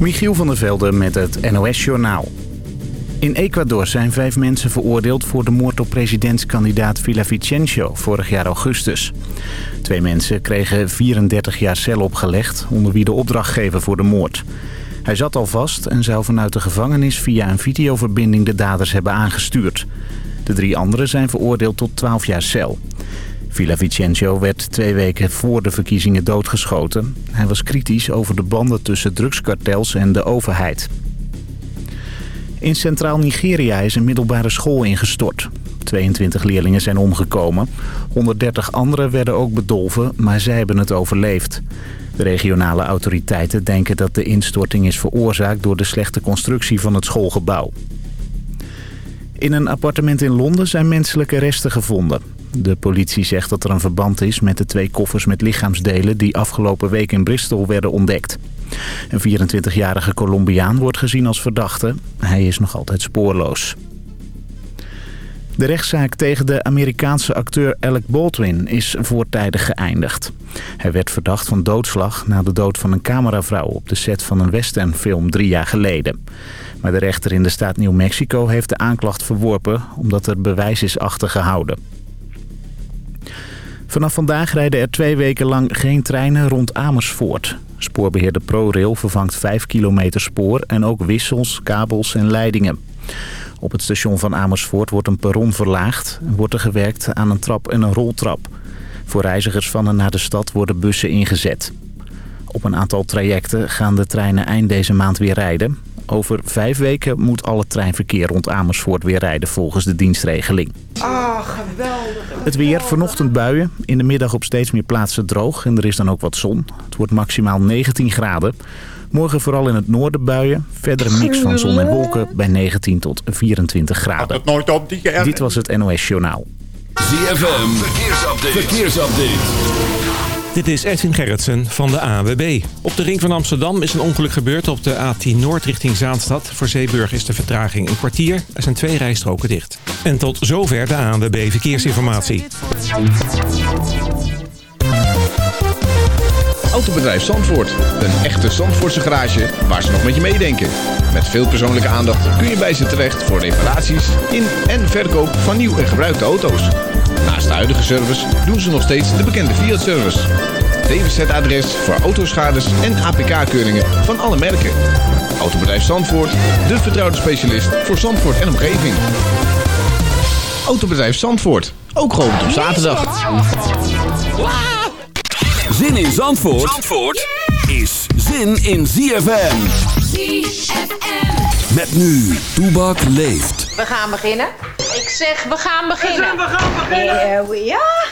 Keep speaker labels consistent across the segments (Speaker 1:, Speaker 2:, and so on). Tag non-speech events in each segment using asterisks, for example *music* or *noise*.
Speaker 1: Michiel van der Velde met het NOS-journaal. In Ecuador zijn vijf mensen veroordeeld voor de moord op presidentskandidaat Vicencio vorig jaar augustus. Twee mensen kregen 34 jaar cel opgelegd, onder wie de opdrachtgever voor de moord. Hij zat al vast en zou vanuit de gevangenis via een videoverbinding de daders hebben aangestuurd. De drie anderen zijn veroordeeld tot 12 jaar cel. Vicencio werd twee weken voor de verkiezingen doodgeschoten. Hij was kritisch over de banden tussen drugskartels en de overheid. In centraal Nigeria is een middelbare school ingestort. 22 leerlingen zijn omgekomen. 130 anderen werden ook bedolven, maar zij hebben het overleefd. De regionale autoriteiten denken dat de instorting is veroorzaakt... door de slechte constructie van het schoolgebouw. In een appartement in Londen zijn menselijke resten gevonden. De politie zegt dat er een verband is met de twee koffers met lichaamsdelen... die afgelopen week in Bristol werden ontdekt. Een 24-jarige Colombiaan wordt gezien als verdachte. Hij is nog altijd spoorloos. De rechtszaak tegen de Amerikaanse acteur Alec Baldwin is voortijdig geëindigd. Hij werd verdacht van doodslag na de dood van een cameravrouw op de set van een westernfilm drie jaar geleden. Maar de rechter in de staat New Mexico heeft de aanklacht verworpen omdat er bewijs is achtergehouden. Vanaf vandaag rijden er twee weken lang geen treinen rond Amersfoort. Spoorbeheerder ProRail vervangt 5 kilometer spoor en ook wissels, kabels en leidingen. Op het station van Amersfoort wordt een perron verlaagd en wordt er gewerkt aan een trap en een roltrap. Voor reizigers van en naar de stad worden bussen ingezet. Op een aantal trajecten gaan de treinen eind deze maand weer rijden. Over vijf weken moet al het treinverkeer rond Amersfoort weer rijden volgens de dienstregeling.
Speaker 2: Ah, geweldig.
Speaker 1: Het weer, vanochtend buien. In de middag op steeds meer plaatsen droog en er is dan ook wat zon. Het wordt maximaal 19 graden. Morgen vooral in het noorden buien. Verder een mix van zon en wolken bij 19 tot 24 graden.
Speaker 3: het nooit op die keer.
Speaker 1: Dit was het NOS Journaal.
Speaker 4: ZFM, verkeersupdate. verkeersupdate.
Speaker 5: Dit is Edwin Gerritsen van de AWB. Op de ring van Amsterdam is een ongeluk gebeurd op de A10 Noord richting Zaanstad. Voor Zeeburg is de vertraging een kwartier. Er zijn twee rijstroken dicht. En tot zover de ANWB Verkeersinformatie.
Speaker 6: Autobedrijf Zandvoort. Een echte Zandvoortse garage waar ze nog met je meedenken. Met veel persoonlijke aandacht kun je bij ze terecht voor reparaties in en verkoop van nieuw en gebruikte auto's. Naast de huidige service doen ze nog steeds de bekende Fiat-service. DWZ-adres voor autoschades en APK-keuringen van alle merken. Autobedrijf Zandvoort, de vertrouwde specialist voor Zandvoort en omgeving. Autobedrijf Zandvoort, ook geopend op zaterdag.
Speaker 4: Zin in Zandvoort, Zandvoort is zin in ZFM. ZFM. Met nu, Toebak leeft.
Speaker 7: We gaan beginnen. Ik zeg, we gaan beginnen.
Speaker 2: We gaan beginnen.
Speaker 7: Here we are.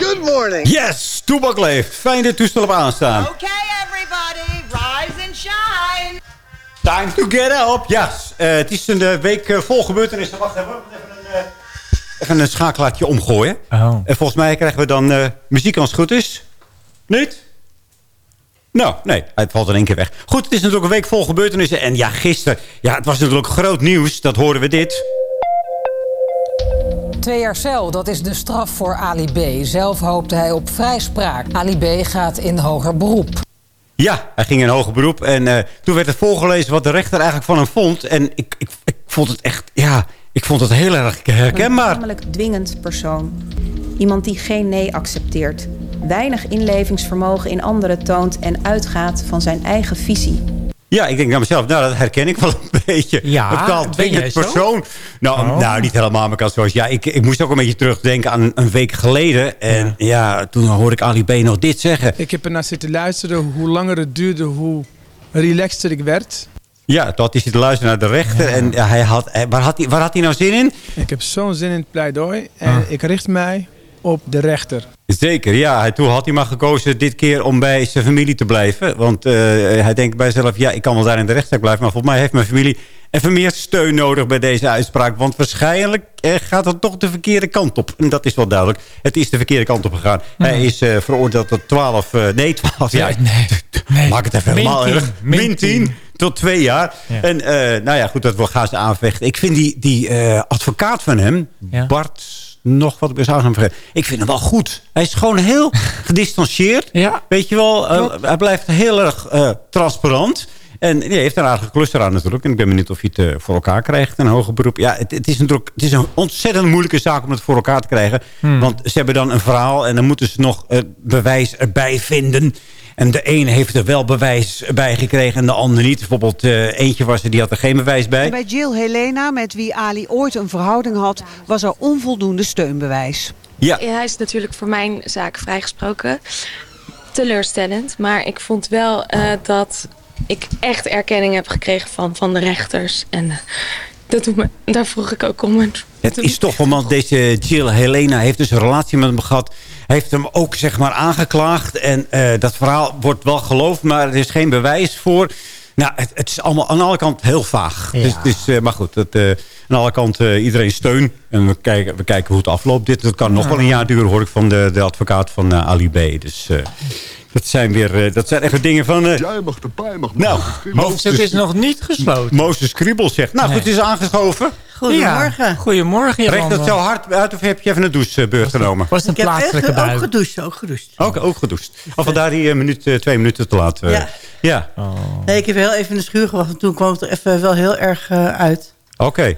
Speaker 3: Good morning.
Speaker 8: Yes, Toebak leeft. Fijn dit toestel op aanstaan.
Speaker 2: Okay, everybody, rise and shine.
Speaker 8: Time to get up. Ja, eh, het is een uh, week uh, vol gebeurtenissen. Wacht even, even een, uh, even een schakelaartje omgooien.
Speaker 5: Oh.
Speaker 8: En volgens mij krijgen we dan muziek als het goed is. Niet? Nou, nee, het valt in één keer weg. Goed, het is natuurlijk een week vol gebeurtenissen. En ja, gisteren, ja, het was natuurlijk groot nieuws. Dat horen we dit.
Speaker 9: Twee jaar cel, dat is de straf voor Ali B. Zelf hoopte hij op vrijspraak. Ali B gaat in hoger beroep.
Speaker 8: Ja, hij ging in hoger beroep. En uh, toen werd het voorgelezen wat de rechter eigenlijk van hem vond. En ik, ik, ik vond het echt, ja, ik vond het heel erg herkenbaar.
Speaker 10: Een namelijk dwingend persoon. Iemand die geen nee accepteert. Weinig inlevingsvermogen in anderen toont en uitgaat van zijn eigen visie.
Speaker 8: Ja, ik denk naar mezelf, nou, dat herken ik wel een *laughs* beetje.
Speaker 5: Ja,
Speaker 8: een bepaald dwingend persoon. Nou, oh. nou, niet helemaal, maar kan zoals ja, ik, ik moest ook een beetje terugdenken aan een week geleden. En ja, ja toen hoorde ik Ali B nog dit zeggen.
Speaker 11: Ik heb ernaar zitten luisteren. Hoe langer het duurde, hoe relaxter ik werd.
Speaker 8: Ja, toen had hij zitten luisteren naar de rechter. Ja. En hij had, waar, had hij, waar had hij nou zin in?
Speaker 11: Ik heb zo'n zin in het pleidooi. En ah. ik richt mij op de rechter.
Speaker 8: Zeker, ja. Toen had hij maar gekozen dit keer om bij zijn familie te blijven. Want uh, hij denkt bij zichzelf, ja, ik kan wel daar in de rechtszaak blijven. Maar volgens mij heeft mijn familie even meer steun nodig bij deze uitspraak. Want waarschijnlijk eh, gaat het toch de verkeerde kant op. En dat is wel duidelijk. Het is de verkeerde kant op gegaan. Mm. Hij is uh, veroordeeld tot 12, uh, nee 12 jaar.
Speaker 5: Nee, nee.
Speaker 8: Maak het even helemaal erg. Min 10 tot twee jaar.
Speaker 5: Ja.
Speaker 8: En nou ja, goed, dat gaan ze aanvechten. Ik vind die, die advocaat van hem,
Speaker 5: ja.
Speaker 8: Bart... nog wat gaan vergeten. Ik vind hem wel goed. Hij is gewoon heel *laughs* gedistanceerd.
Speaker 12: Ja.
Speaker 8: Weet je wel, eh, hij blijft heel erg eh, transparant. En hij heeft een aardige cluster aan natuurlijk. En ik ben benieuwd of hij het eh, voor elkaar krijgt. Een hoger beroep. Ja, het, het is natuurlijk het is een ontzettend moeilijke zaak om het voor elkaar te krijgen.
Speaker 12: Hmm.
Speaker 8: Want ze hebben dan een verhaal en dan moeten ze nog eh, bewijs erbij vinden. En de ene heeft er wel bewijs bij gekregen en de ander niet. Bijvoorbeeld eh, eentje was er, die had er geen bewijs bij.
Speaker 13: En bij Jill Helena, met wie Ali ooit een verhouding had, was er onvoldoende steunbewijs.
Speaker 8: Ja.
Speaker 14: Hij is natuurlijk voor mijn zaak vrijgesproken. Teleurstellend, maar ik vond wel eh, dat ik echt erkenning heb gekregen van, van de rechters. En eh, dat doet me, daar vroeg ik ook om.
Speaker 8: Het is toch wel, want deze Jill Helena heeft dus een relatie met hem gehad. Heeft hem ook zeg maar aangeklaagd. En eh, dat verhaal wordt wel geloofd, maar er is geen bewijs voor. Nou, het, het is allemaal aan alle kanten heel vaag.
Speaker 12: Ja.
Speaker 8: Dus, dus, eh, maar goed, het, eh, aan alle kanten eh, iedereen steun. En we kijken, we kijken hoe het afloopt. Dit dat kan nog wel een jaar duren, hoor ik van de, de advocaat van Ali B. Dus eh, dat zijn weer, eh, dat zijn echt dingen van... eh,
Speaker 15: Jij mag erbij, mag
Speaker 8: nou,
Speaker 12: Hoofdstuk is nog niet gesloten.
Speaker 8: Mozes Kriebel zegt. Nou, goed, het is aangeschoven.
Speaker 16: Goedemorgen.
Speaker 12: Ja, goedemorgen,
Speaker 8: Recht
Speaker 12: Jolanda.
Speaker 8: dat zo hard uit of heb je even een douchebeurt genomen?
Speaker 12: Was het een
Speaker 16: Ik heb echt
Speaker 12: plaatselijke
Speaker 16: ook
Speaker 12: bui?
Speaker 16: gedoucht, ook gedoucht.
Speaker 8: Ook, ook gedoucht. Of vandaar die eh, minuut, twee minuten te laat.
Speaker 16: Ja.
Speaker 8: Ja,
Speaker 16: Nee, ik heb heel even in de schuur gewacht en toen kwam het er even wel heel erg uit.
Speaker 8: oké.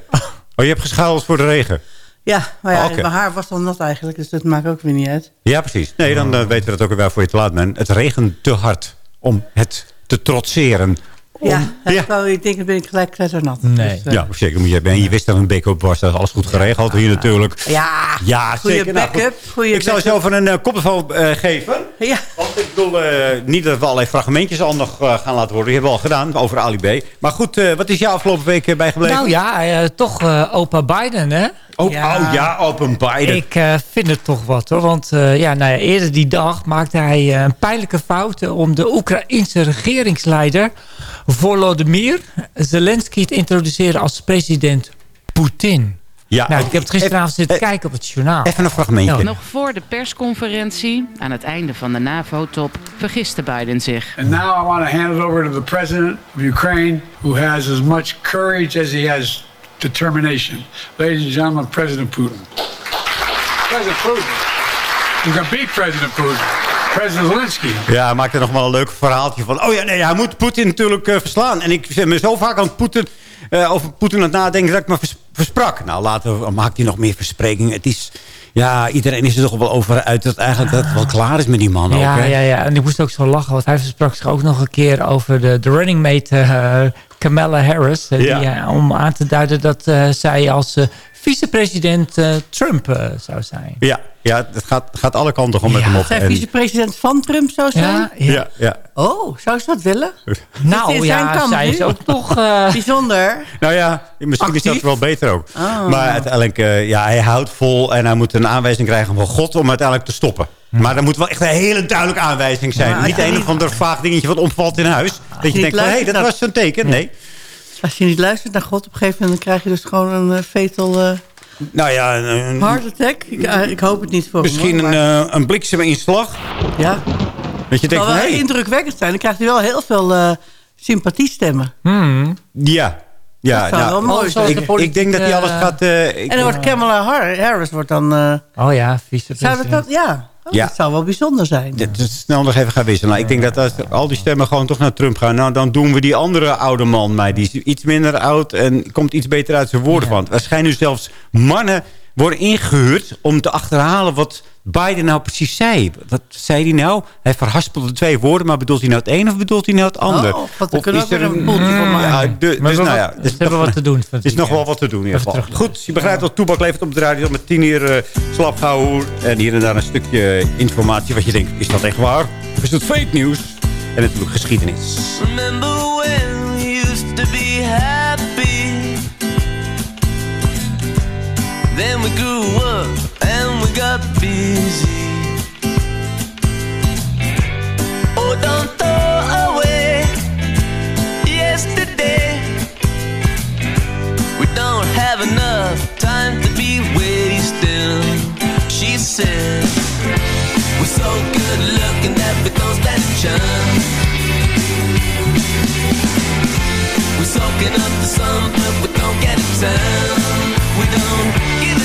Speaker 8: Oh, je hebt geschuild voor de regen.
Speaker 16: Ja, maar ja,
Speaker 8: Oké.
Speaker 16: mijn haar was dan nat eigenlijk, dus dat maakt ook weer niet uit.
Speaker 8: Ja, precies. Nee, dan eh, weten we dat ook weer voor je te laat bent. Het regent te hard om het te trotseren.
Speaker 16: Ja, ik, wou, ik denk, dan ben ik gelijk kletternat.
Speaker 12: Nee.
Speaker 16: Dus, eh,
Speaker 8: Ja, zeker. Moet je, en je wist dat een beek op was. Dat is alles goed geregeld hier natuurlijk.
Speaker 16: Ja,
Speaker 8: Ja,
Speaker 16: goede
Speaker 8: zeker. Nou,
Speaker 16: backup.
Speaker 8: goed.
Speaker 16: goede
Speaker 8: ik zal je
Speaker 16: backup.
Speaker 8: zo van een uh, koptelefoon eh, geven.
Speaker 16: Ja.
Speaker 8: Want ik bedoel, eh, niet dat we allerlei fragmentjes al nog eh, gaan laten worden. Die hebben we al gedaan over Ali B. Maar goed, eh, wat is jou afgelopen week bijgebleven?
Speaker 12: Nou ja, eh, toch eh, opa Biden, hè?
Speaker 8: Oh ja, oh, ja Open Biden.
Speaker 12: Ik eh, vind het toch wat hoor. Want eh, ja, nou ja, eerder die dag maakte hij eh, een pijnlijke fout om de Oekraïense regeringsleider Volodymyr Zelensky te introduceren als president Poetin.
Speaker 8: Ja,
Speaker 12: nou, ik heb het gisteravond zitten kijken op het journaal.
Speaker 8: Even een fragmentje.
Speaker 17: Nog voor de persconferentie, aan het einde van de NAVO-top, vergiste Biden zich.
Speaker 18: And now I want to hand it over to the president of Ukraine, who has as much courage as he has determination. Ladies and gentlemen, President Putin. President Putin. You can beat President Putin. President Zelensky.
Speaker 8: Ja, hij maakte nog wel een leuk verhaaltje van... oh ja, nee, hij moet Poetin natuurlijk eh, verslaan. En ik zit me zo vaak aan Poetin, eh, over Poetin aan het nadenken... dat ik me vers- versprak. Nou, later maakt hij nog meer versprekingen. Het is... Ja, iedereen is er toch wel over uit dat eigenlijk dat het wel klaar is met die man ook.
Speaker 12: Ja,
Speaker 8: hè?
Speaker 12: ja, ja, en ik moest ook zo lachen, want hij sprak zich ook nog een keer over de, de running mate eh, Kamala Harris. eh,
Speaker 8: Ja.
Speaker 12: die, eh, om aan te duiden dat eh, zij als eh, vicepresident eh, Trump zou zijn.
Speaker 8: Ja, ja het gaat, gaat alle kanten om met hem op.
Speaker 16: Zij
Speaker 8: En-
Speaker 16: vicepresident van Trump zou zijn?
Speaker 12: Ja,
Speaker 8: ja, ja.
Speaker 16: Oh, zou ze dat willen? *laughs*
Speaker 12: Nou ja, zij is ook toch... eh, *laughs*
Speaker 16: Bijzonder.
Speaker 8: Nou ja, misschien is dat wel beter ook.
Speaker 16: Oh.
Speaker 8: Maar uiteindelijk, eh, ja, hij houdt vol en hij moet een aanwijzing krijgen van God om uiteindelijk te stoppen. Maar er moet wel echt een hele duidelijke aanwijzing zijn. Niet een of ander vaag dingetje wat omvalt in huis. Dat je denkt van, hé, hey, dat
Speaker 16: naar-
Speaker 8: was zo'n teken. Nee.
Speaker 16: Als je niet luistert naar God, op een gegeven moment dan krijg je dus gewoon een uh, fatal
Speaker 8: Nou ja, een, een-
Speaker 16: heart attack. Ik, eh, ik hoop het niet voor
Speaker 8: misschien
Speaker 16: hem.
Speaker 8: een,
Speaker 16: hoor, maar-
Speaker 8: eh, een blikseminslag.
Speaker 16: ja.
Speaker 8: Dat je denkt
Speaker 16: wel indrukwekkend zijn. Dan krijgt hij wel heel veel eh sympathiestemmen.
Speaker 12: hmm.
Speaker 8: ja. Ja,
Speaker 16: Dat zou
Speaker 8: nou,
Speaker 16: wel mooi
Speaker 8: ik, ik denk dat hij alles gaat... eh,
Speaker 16: En dan wordt Kamala Har- Harris wordt dan... eh,
Speaker 12: Oh ja,
Speaker 16: zou
Speaker 12: vicepresident.
Speaker 16: dat, dat, ja. Oh,
Speaker 8: Ja.
Speaker 16: dat zou wel bijzonder zijn.
Speaker 8: Dat is snel nog even gaan wisselen. Nou, ik denk dat als al die stemmen gewoon toch naar Trump gaan... Nou, dan doen we die andere oude man mij. Die is iets minder oud en komt iets beter uit zijn woorden van. Waarschijnlijk zelfs mannen worden ingehuurd... om te achterhalen wat Biden nou precies zei. Wat zei hij nou? Hij verhaspelde twee woorden... maar bedoelt hij nou het een of bedoelt hij nou het ander?
Speaker 16: Oh, wat,
Speaker 8: Of
Speaker 16: kunnen
Speaker 8: is er
Speaker 16: een poeltje van maken.
Speaker 8: Ja, de-
Speaker 12: Maar
Speaker 8: dus
Speaker 12: we
Speaker 8: nou
Speaker 12: wat-
Speaker 8: ja,
Speaker 12: ze hebben wat te doen Het
Speaker 8: is nog wel
Speaker 12: weekend.
Speaker 8: wat te doen in ieder geval. Goed, je begrijpt dat Toebak levert op de radio met tien uur uh. En hier en daar een stukje informatie wat je denkt, is dat echt waar? Of is het fake nieuws? En natuurlijk geschiedenis.
Speaker 19: Remember when Then we grew up and we got busy. Oh, don't throw away yesterday. We don't have enough time to be wasting. She said, We're so good looking that we don't stand a chance. We're soaking up the sun, but we don't get a tan. We don't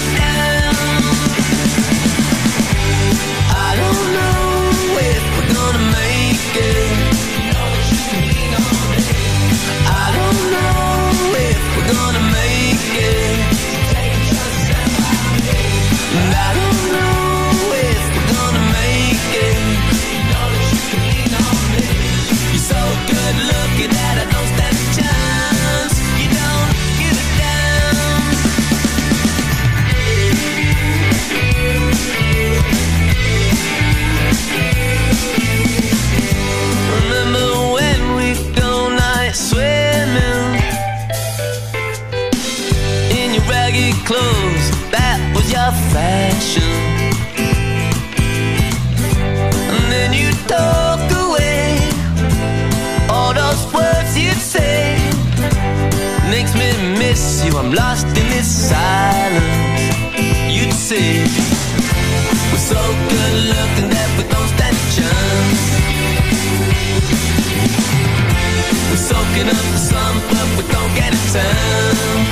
Speaker 20: lost in this silence. You'd see we're so good looking that we don't stand a chance. We're soaking up the sun, but we don't get a tan.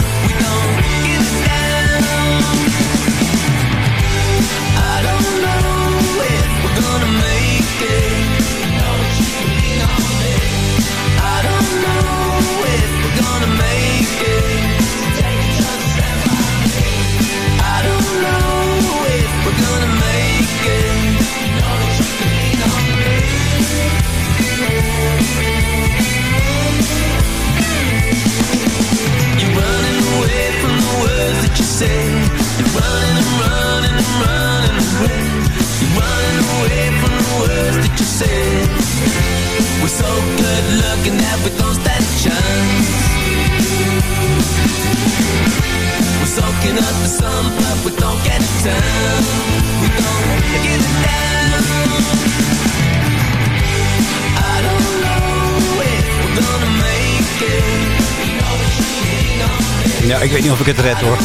Speaker 8: Ik weet niet of ik het red hoor.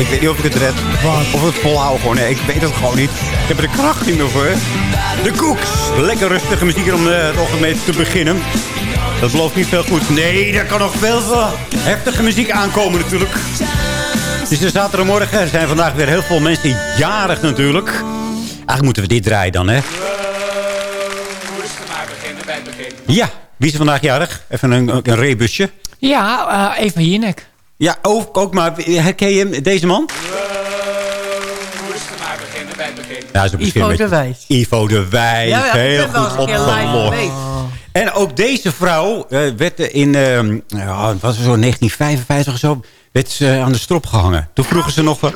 Speaker 8: Ik weet niet of ik het red. Of het volhouden gewoon. Nee, ik weet het gewoon niet. Ik heb er de kracht niet meer voor. De Koeks. Lekker rustige muziek om eh, het ochtend mee te beginnen. Dat belooft niet veel goed. Nee, er kan nog veel veel heftige muziek aankomen natuurlijk. Het is de zaterdagmorgen. Er zijn vandaag weer heel veel mensen jarig natuurlijk. Eigenlijk moeten we dit draaien dan, hè? Ja, wie is er vandaag jarig? Even een, een rebusje.
Speaker 12: Ja, eh Eva Jinek.
Speaker 8: Ja, ook, ook maar herken je hem, deze man? Ja, is
Speaker 16: Ivo de Wijs.
Speaker 8: Ivo de Wijs,
Speaker 16: Ja, ja,
Speaker 8: heel goed opgelost. En ook deze vrouw eh, werd in, ehm was zo 1955 of zo, werd ze aan de strop gehangen. Toen vroegen ze nog, wat-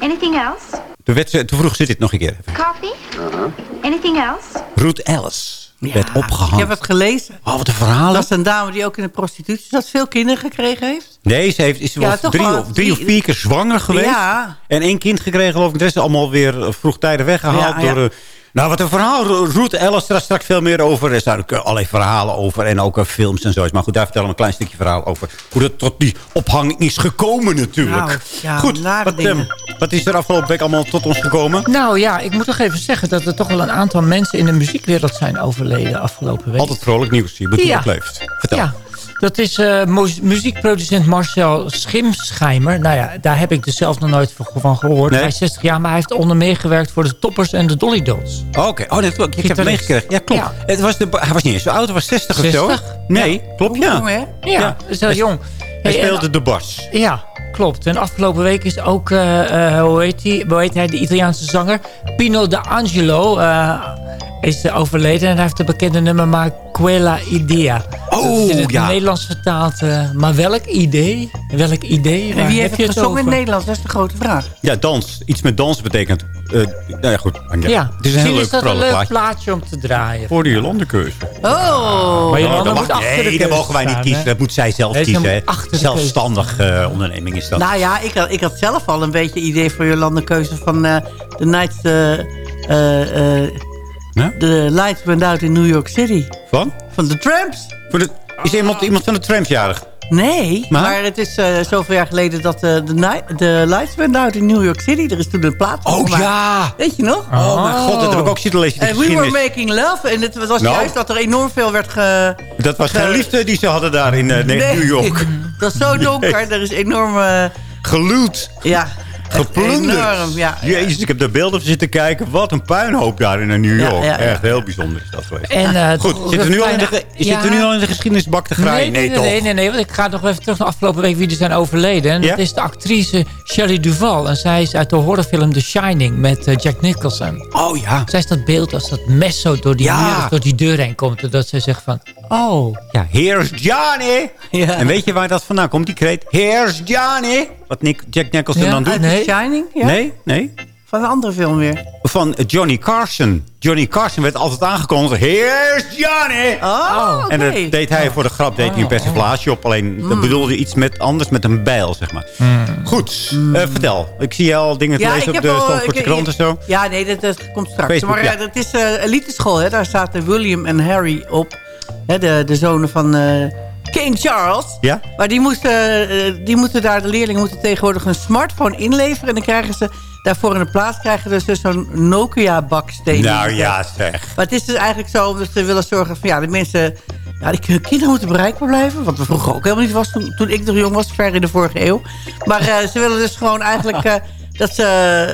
Speaker 15: Anything else?
Speaker 8: toen, werd ze, toen vroegen ze dit nog een keer.
Speaker 15: Coffee? Anything else?
Speaker 8: Ruth Ellis werd
Speaker 16: Ik
Speaker 8: opgehangen.
Speaker 16: heb het gelezen.
Speaker 8: Oh, wat een verhaal.
Speaker 16: Dat is een dame die ook in de prostitutie zat. Veel kinderen gekregen heeft.
Speaker 8: Nee, ze heeft, is
Speaker 16: Ja,
Speaker 8: drie, of, drie of vier keer zwanger geweest.
Speaker 16: Ja.
Speaker 8: En één kind gekregen, geloof ik. De rest is allemaal weer eh, vroegtijdig weggehaald.
Speaker 16: Ja, ja.
Speaker 8: Door, eh, nou, wat een verhaal. Ruth Ellis, daar straks veel meer over. Er zijn ook eh, allerlei verhalen over. En ook eh, films en zo. Maar goed, daar vertellen we een klein stukje verhaal over. Hoe dat tot die ophanging is gekomen natuurlijk.
Speaker 16: Nou, ja,
Speaker 8: goed,
Speaker 16: nare
Speaker 8: wat, is er afgelopen week allemaal tot ons gekomen?
Speaker 12: Nou ja, ik moet toch even zeggen dat er toch wel een aantal mensen in de muziekwereld zijn overleden afgelopen week.
Speaker 8: Altijd vrolijk nieuws. Je bedoelt
Speaker 12: Ja.
Speaker 8: leeft. Vertel.
Speaker 12: Ja, dat is eh, mu- muziekproducent Marcel Schimschijmer. Nou ja, daar heb ik dus zelf nog nooit van- gehoord.
Speaker 8: Nee.
Speaker 12: Hij is 60 jaar, maar hij heeft onder meer gewerkt voor de Toppers en de Dolly Dots.
Speaker 8: Oké, oh, dat klopt. Ik heb het meegekregen. Ja, klopt.
Speaker 12: Ja.
Speaker 8: Het was de, hij was niet eens zo oud, hij was 60 of zo.
Speaker 12: 60?
Speaker 8: Nee, klopt, ja.
Speaker 16: Jong, hè?
Speaker 12: Ja,
Speaker 8: Ja.
Speaker 12: dat is heel
Speaker 8: Hij-
Speaker 12: jong.
Speaker 8: Hij
Speaker 12: Hey, en-
Speaker 8: speelde de bas.
Speaker 12: Ja, klopt. En afgelopen week is ook, eh, eh, hoe, heet die, hoe heet hij, de Italiaanse zanger Pino D'Angelo uh, is overleden. En hij heeft de bekende nummer maar Quella Idea.
Speaker 8: Oh,
Speaker 12: Dat is in het
Speaker 8: ja.
Speaker 12: Nederlands vertaald. eh, maar welk idee? Welk idee?
Speaker 16: En
Speaker 12: Waar
Speaker 16: wie
Speaker 12: heb
Speaker 16: heeft
Speaker 12: je
Speaker 16: het gezongen in het? Nederlands? Dat is de grote vraag.
Speaker 8: Ja, dans. Iets met dans betekent... eh nou ja, goed. Ja.
Speaker 12: Ja,
Speaker 8: Het is een heel leuk
Speaker 12: is dat een leuk
Speaker 8: plaatje.
Speaker 12: plaatje om te draaien.
Speaker 8: Voor de Jolandekeuze.
Speaker 16: Oh!
Speaker 12: Maar je
Speaker 8: Oh,
Speaker 12: moet
Speaker 8: mag-
Speaker 12: achter de
Speaker 8: nee, dat mogen wij niet
Speaker 12: staan,
Speaker 8: kiezen.
Speaker 12: hè?
Speaker 8: Dat moet zij zelf
Speaker 12: Nee,
Speaker 8: kiezen.
Speaker 12: de
Speaker 8: Zelfstandig onderneming is dat.
Speaker 16: Nou ja, ik had, ik had zelf al een beetje idee voor Jolande Keuze van eh The
Speaker 8: Ja?
Speaker 16: The Lights Went Out in New York City.
Speaker 8: Van?
Speaker 16: Van The Tramps.
Speaker 8: Voor de, is iemand, iemand van de Tramps jarig?
Speaker 16: Nee,
Speaker 8: Maar?
Speaker 16: maar, het is eh, zoveel jaar geleden dat eh, de, night, de Lights Went Out in New York City. Er is toen een plaat
Speaker 8: Oh
Speaker 16: gemaakt.
Speaker 8: ja!
Speaker 16: Weet je nog?
Speaker 8: Oh, mijn god, dat heb ik ook zitten lezen. de
Speaker 16: En we were making love. En het was
Speaker 8: Nou.
Speaker 16: juist dat er enorm veel werd ge...
Speaker 8: Dat was geen
Speaker 16: ge-
Speaker 8: liefde die ze hadden daar in eh, nee. New York. *laughs*
Speaker 16: Dat is zo donker. Er is enorm...
Speaker 8: Geluwd.
Speaker 16: ja,
Speaker 8: Geplunderd.
Speaker 16: Enorm, ja.
Speaker 8: Jezus, ik heb daar beelden van zitten kijken. Wat een puinhoop daar in New York.
Speaker 16: ja, ja.
Speaker 8: Echt heel bijzonder is dat geweest.
Speaker 12: En, eh,
Speaker 8: Goed, zitten we, nu al in de, zitten nu al in de geschiedenisbak te graaien?
Speaker 12: Nee, nee,
Speaker 8: toch?
Speaker 12: nee, nee, nee, want ik ga nog even terug naar afgelopen week wie er zijn overleden. En
Speaker 8: Ja?
Speaker 12: dat is de actrice Shelley Duvall. En zij is uit de horrorfilm The Shining met eh, Jack Nicholson.
Speaker 8: Oh ja.
Speaker 12: Zij is dat beeld als dat mes zo door die,
Speaker 8: Ja.
Speaker 12: muur, door die deur heen komt. Dat zij zegt van, oh,
Speaker 8: Ja, here's Johnny.
Speaker 16: Ja.
Speaker 8: En weet je waar dat vandaan komt, die kreet? Here's Johnny. Wat Nick, Jack Nicholson
Speaker 12: Ja,
Speaker 8: dan doet?
Speaker 12: Nee.
Speaker 16: Shining? Ja?
Speaker 8: Nee, nee.
Speaker 16: Van een andere film weer.
Speaker 8: Van Johnny Carson. Johnny Carson werd altijd aangekondigd. Here's Johnny.
Speaker 16: Oh, oké.
Speaker 8: En dat deed hij voor de grap, deed hij een persiflage op. Alleen, dat bedoelde iets met, anders met een bijl, zeg maar. Goed, eh, vertel. Ik zie al dingen te lezen op de
Speaker 16: ik-
Speaker 8: krant en zo.
Speaker 16: Ja, nee, dat, dat komt straks.
Speaker 8: Facebook,
Speaker 16: maar
Speaker 8: ja.
Speaker 16: eh, dat is eh eliteschool, hè. Daar zaten William en Harry op. Hè, de, de zonen van eh, King Charles.
Speaker 21: Ja?
Speaker 16: Maar die, moesten, eh, die moeten daar, de leerlingen moeten tegenwoordig een smartphone inleveren. En dan krijgen ze daarvoor in de plaats krijgen ze dus zo'n Nokia-baksteen.
Speaker 21: Nou ja, zeg.
Speaker 16: Maar het is dus eigenlijk zo omdat ze willen zorgen van ja, de mensen. Ja, die kinderen moeten bereikbaar blijven. Wat we vroeger ook helemaal niet was toen, toen ik nog jong was, ver in de vorige eeuw. Maar eh, ze willen dus gewoon eigenlijk dat ze...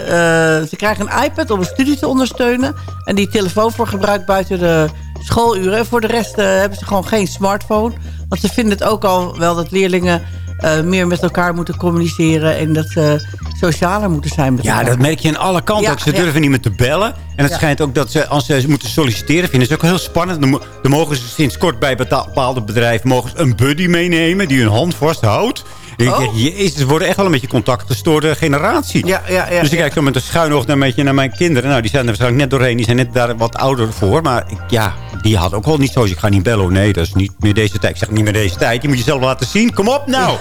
Speaker 16: eh, ze krijgen een iPad om een studie te ondersteunen. En die telefoon voor gebruik buiten de schooluren. En voor de rest eh, hebben ze gewoon geen smartphone. Want ze vinden het ook al wel dat leerlingen eh, meer met elkaar moeten communiceren. En dat ze socialer moeten zijn met
Speaker 21: Ja, dat merk je aan alle kanten.
Speaker 16: Ja,
Speaker 21: ook. Ze
Speaker 16: ja.
Speaker 21: durven niet meer te bellen. En het
Speaker 16: Ja.
Speaker 21: schijnt ook dat ze, als ze moeten solliciteren, vinden ze ook heel spannend. Dan, dan mogen ze sinds kort bij bepaalde bedrijven mogen ze een buddy meenemen die hun hand vasthoudt. En ik
Speaker 16: Oh.
Speaker 21: jezus, ze worden echt wel een beetje contactgestoorde generatie.
Speaker 16: Ja, ja, ja,
Speaker 21: dus ik kijk zo met een schuin oog naar, naar mijn kinderen. Nou, die zijn er waarschijnlijk net doorheen. Die zijn net daar wat ouder voor. Maar ik, ja, die hadden ook wel niet zo. Ik ga niet bellen. Nee, dat is niet meer deze tijd. Ik zeg niet meer deze tijd. Je moet jezelf laten zien. Kom op nou.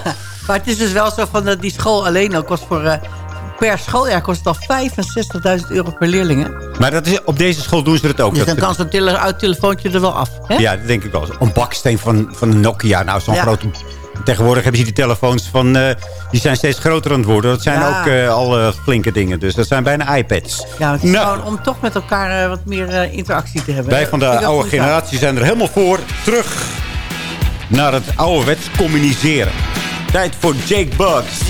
Speaker 16: Maar het is dus wel zo van dat die school alleen al kost voor... eh, per schooljaar kost het al 65.000 euro per leerlingen.
Speaker 21: Maar dat is, op deze school doen ze het ook.
Speaker 16: Dus dan kan zo'n tele telefoontje er wel af. Hè?
Speaker 21: Ja, dat denk ik wel. Een baksteen van, van een Nokia. Nou, zo'n
Speaker 16: Ja.
Speaker 21: grote... Tegenwoordig hebben ze die telefoons van... eh, die zijn steeds groter aan het worden. Dat zijn
Speaker 16: Ja.
Speaker 21: ook eh, al eh, flinke dingen. Dus dat zijn bijna iPads.
Speaker 16: Ja, het is
Speaker 21: Nou.
Speaker 16: gewoon om toch met elkaar wat meer interactie te hebben.
Speaker 21: Wij van de oude generatie zijn er helemaal voor. Terug naar het ouderwets communiceren. Tijd voor Jake Bugs.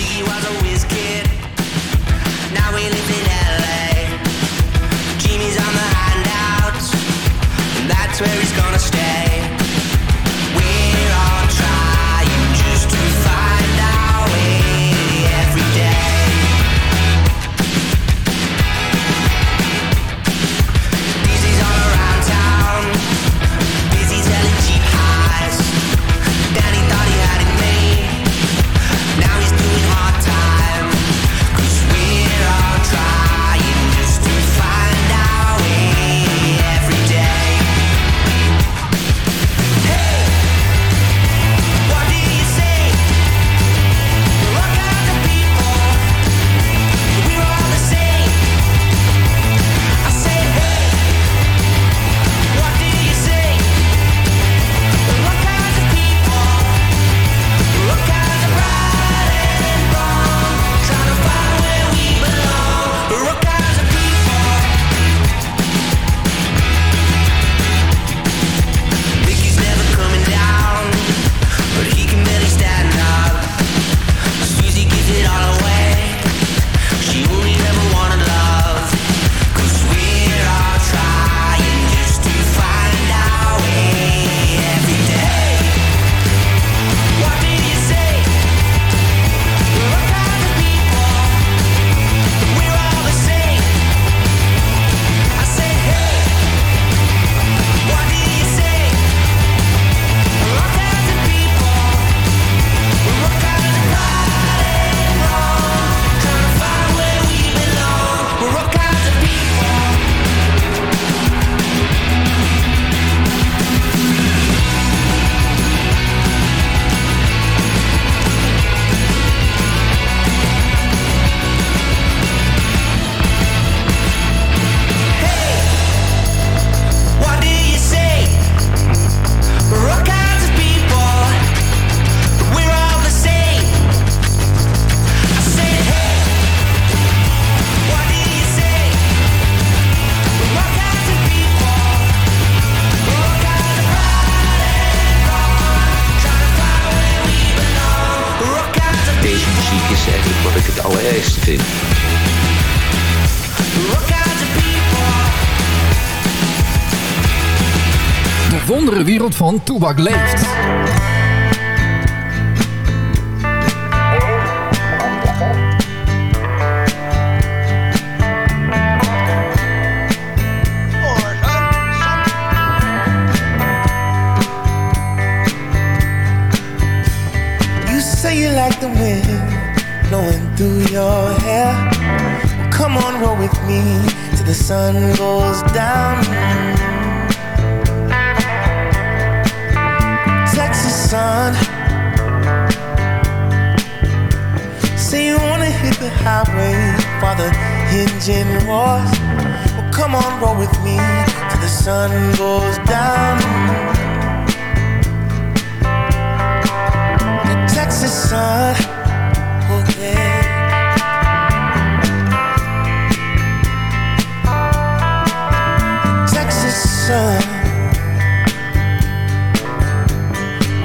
Speaker 22: Van Toebak leeft.
Speaker 23: the engine roars. Well, come on, roll with me till the sun goes down. The Texas sun, oh yeah. Texas sun,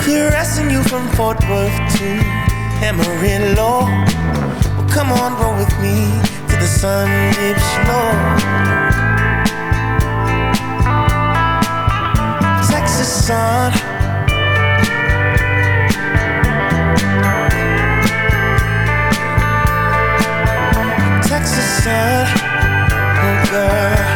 Speaker 23: caressing you
Speaker 22: from Fort Worth to Amarillo. Well, come on, roll with me the sun dips low. Texas sun. Texas sun, oh girl.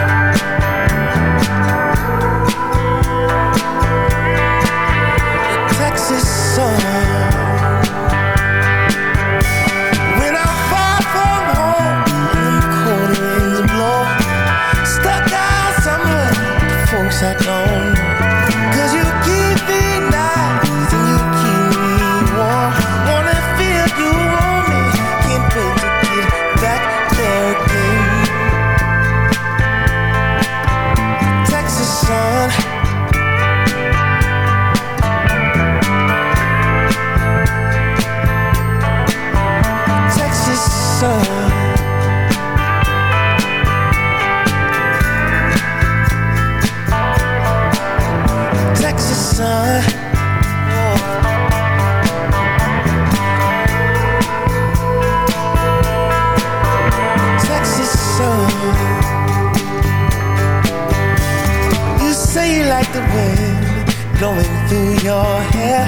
Speaker 22: Blowing through your hair.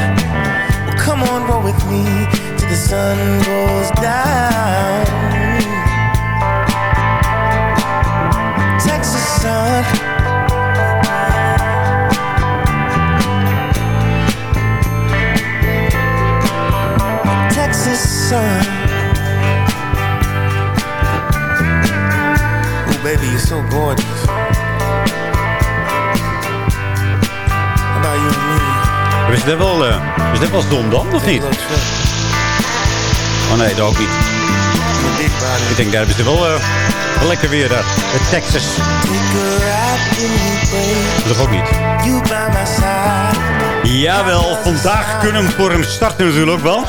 Speaker 22: Well, come on, roll with me till the sun goes down. Texas sun. Texas sun. Oh, baby, you're so gorgeous. Me?
Speaker 8: Is dit wel, eh, is dit wel zon dan, of niet? Oh nee, dat ook niet. Ik denk, daar hebben ze wel eh, lekker weer daar. De Texas. Dat ook niet. Jawel, vandaag kunnen we voor hem starten natuurlijk, want...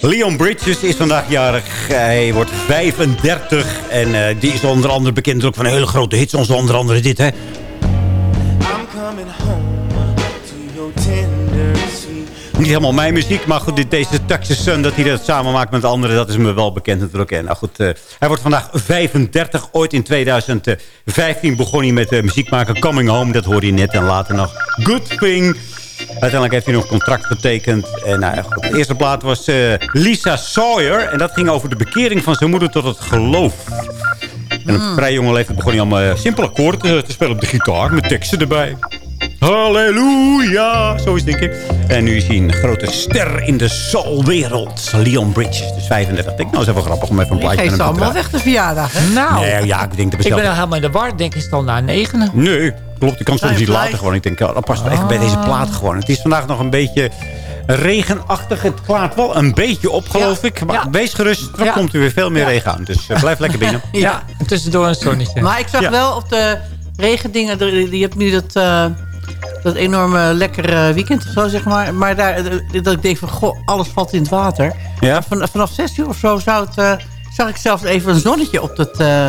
Speaker 8: Leon Bridges is vandaag jarig. Hij wordt 35 en eh, die is onder andere bekend ook van hele grote hits. Onder andere dit, hè. Niet helemaal mijn muziek, maar goed, dit, deze Texas Sun, dat hij dat samen maakt met anderen, dat is me wel bekend natuurlijk. En nou goed, eh, hij wordt vandaag 35. Ooit in 2015 begon hij met uh, muziek maken. Coming Home, dat hoorde je net en later nog. Good Thing. Uiteindelijk heeft hij nog een contract getekend. En nou ja, goed, de eerste plaat was eh, Lisa Sawyer. En dat ging over de bekering van zijn moeder tot het geloof. En op vrij jonge leeftijd begon hij allemaal eh, simpele akkoorden te spelen op de gitaar. Met teksten erbij. Halleluja, zo is het, denk ik. En nu is hij een grote ster in de soulwereld. Leon Bridges, dus 35. Ik denk, nou, is even grappig om even een plaatje
Speaker 16: Geef
Speaker 8: met
Speaker 16: ze
Speaker 8: hem te
Speaker 16: allemaal weg de verjaardag, hè?
Speaker 12: Nou,
Speaker 8: Nee, ja, ik denk dat we
Speaker 12: ik ben al helemaal in de war. Denk is het al na negenen.
Speaker 8: Nee, klopt. Ik kan soms niet later gewoon. Ik denk, oh, dat past wel echt bij deze plaat gewoon. Het is vandaag nog een beetje regenachtig. Het klaart wel een beetje op, geloof ik. Maar
Speaker 12: Ja.
Speaker 8: wees gerust, straks
Speaker 12: Ja.
Speaker 8: komt er weer veel meer regen aan. Dus eh, blijf lekker binnen. *laughs*
Speaker 12: Ja, en tussendoor een zonnetje.
Speaker 16: Maar ik zag
Speaker 8: Ja.
Speaker 16: wel op de regendingen... er- Je hebt nu dat, eh, dat enorme lekkere weekend of zo, zeg maar. Maar daar, eh, dat ik denk van, goh, alles valt in het water.
Speaker 8: Ja?
Speaker 16: Van, vanaf 6 uur of zo zou het, eh, zag ik zelfs even een zonnetje op dat... eh,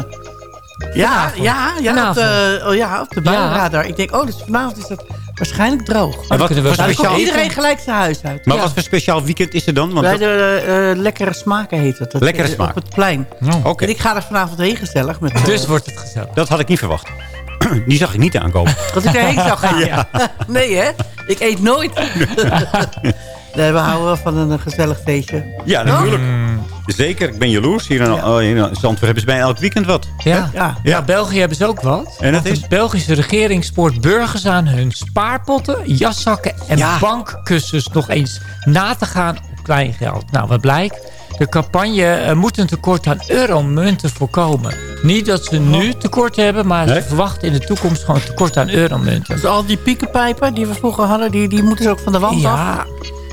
Speaker 16: ja, ja, ja, op de, oh, ja, op de buienradar. Ik denk, oh, dus vanavond is het waarschijnlijk droog.
Speaker 8: En wat,
Speaker 12: kunnen we
Speaker 8: wat
Speaker 16: dan
Speaker 8: speciaal,
Speaker 16: komt iedereen gelijk zijn huis uit.
Speaker 8: maar
Speaker 16: Ja.
Speaker 8: wat voor speciaal weekend is er dan? Want
Speaker 16: Bij
Speaker 8: dat-
Speaker 16: de Lekkere Smaken heet het. dat.
Speaker 8: Lekkere Smaken.
Speaker 16: Op het plein.
Speaker 8: Oké.
Speaker 16: En ik ga er vanavond heen gezellig. Met,
Speaker 12: Dus wordt het gezellig.
Speaker 8: dat had ik niet verwacht. *clears throat* Die zag ik niet aankomen. *laughs*
Speaker 16: Dat ik erheen zou gaan.
Speaker 12: Ja. *laughs*
Speaker 16: nee, hè? Ik eet nooit. *laughs* nee, we houden wel van een eh, gezellig feestje.
Speaker 8: Ja, natuurlijk. Zeker, ik ben jaloers. Hier in, oh, hier in Zandvoort hebben ze bij elk weekend wat.
Speaker 12: Ja.
Speaker 16: Ja.
Speaker 12: Ja. België hebben ze ook wat.
Speaker 8: En dat is?
Speaker 12: De Belgische regering spoort burgers aan hun spaarpotten, jaszakken en
Speaker 16: Ja.
Speaker 12: bankkussens nog eens na te gaan op kleingeld. Nou, wat blijkt? De campagne eh, moet een tekort aan euromunten voorkomen. Niet dat ze nu tekort hebben, maar
Speaker 8: Nee?
Speaker 12: ze verwachten in de toekomst gewoon tekort aan euromunten.
Speaker 16: Dus al die piekenpijpen die we vroeger hadden, die, die moeten ze ook van de wand af.
Speaker 12: Ja,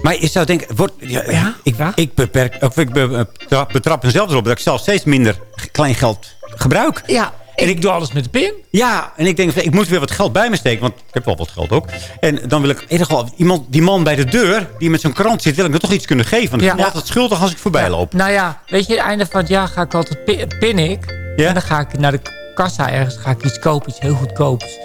Speaker 8: Maar je zou denken, wordt, ja,
Speaker 12: Ja,
Speaker 8: ik,
Speaker 12: ja.
Speaker 8: ik, beperk, of ik be- betrap, betrap mezelf erop dat ik zelf steeds minder kleingeld gebruik.
Speaker 12: ja. En ik doe alles met de pin.
Speaker 8: Ja, en ik denk, ik moet weer wat geld bij me steken. Want ik heb wel wat geld ook. En dan wil ik in ieder geval iemand, die man bij de deur... die met zo'n krant zit, wil ik me toch iets kunnen geven. Want ik
Speaker 12: Ja.
Speaker 8: voel me altijd schuldig als ik voorbij loop.
Speaker 12: Nou ja, weet je, het einde van het jaar ga ik altijd pi- pin ik.
Speaker 8: Ja?
Speaker 12: En dan ga ik naar de kassa ergens ga ik iets kopen, iets heel goedkoops.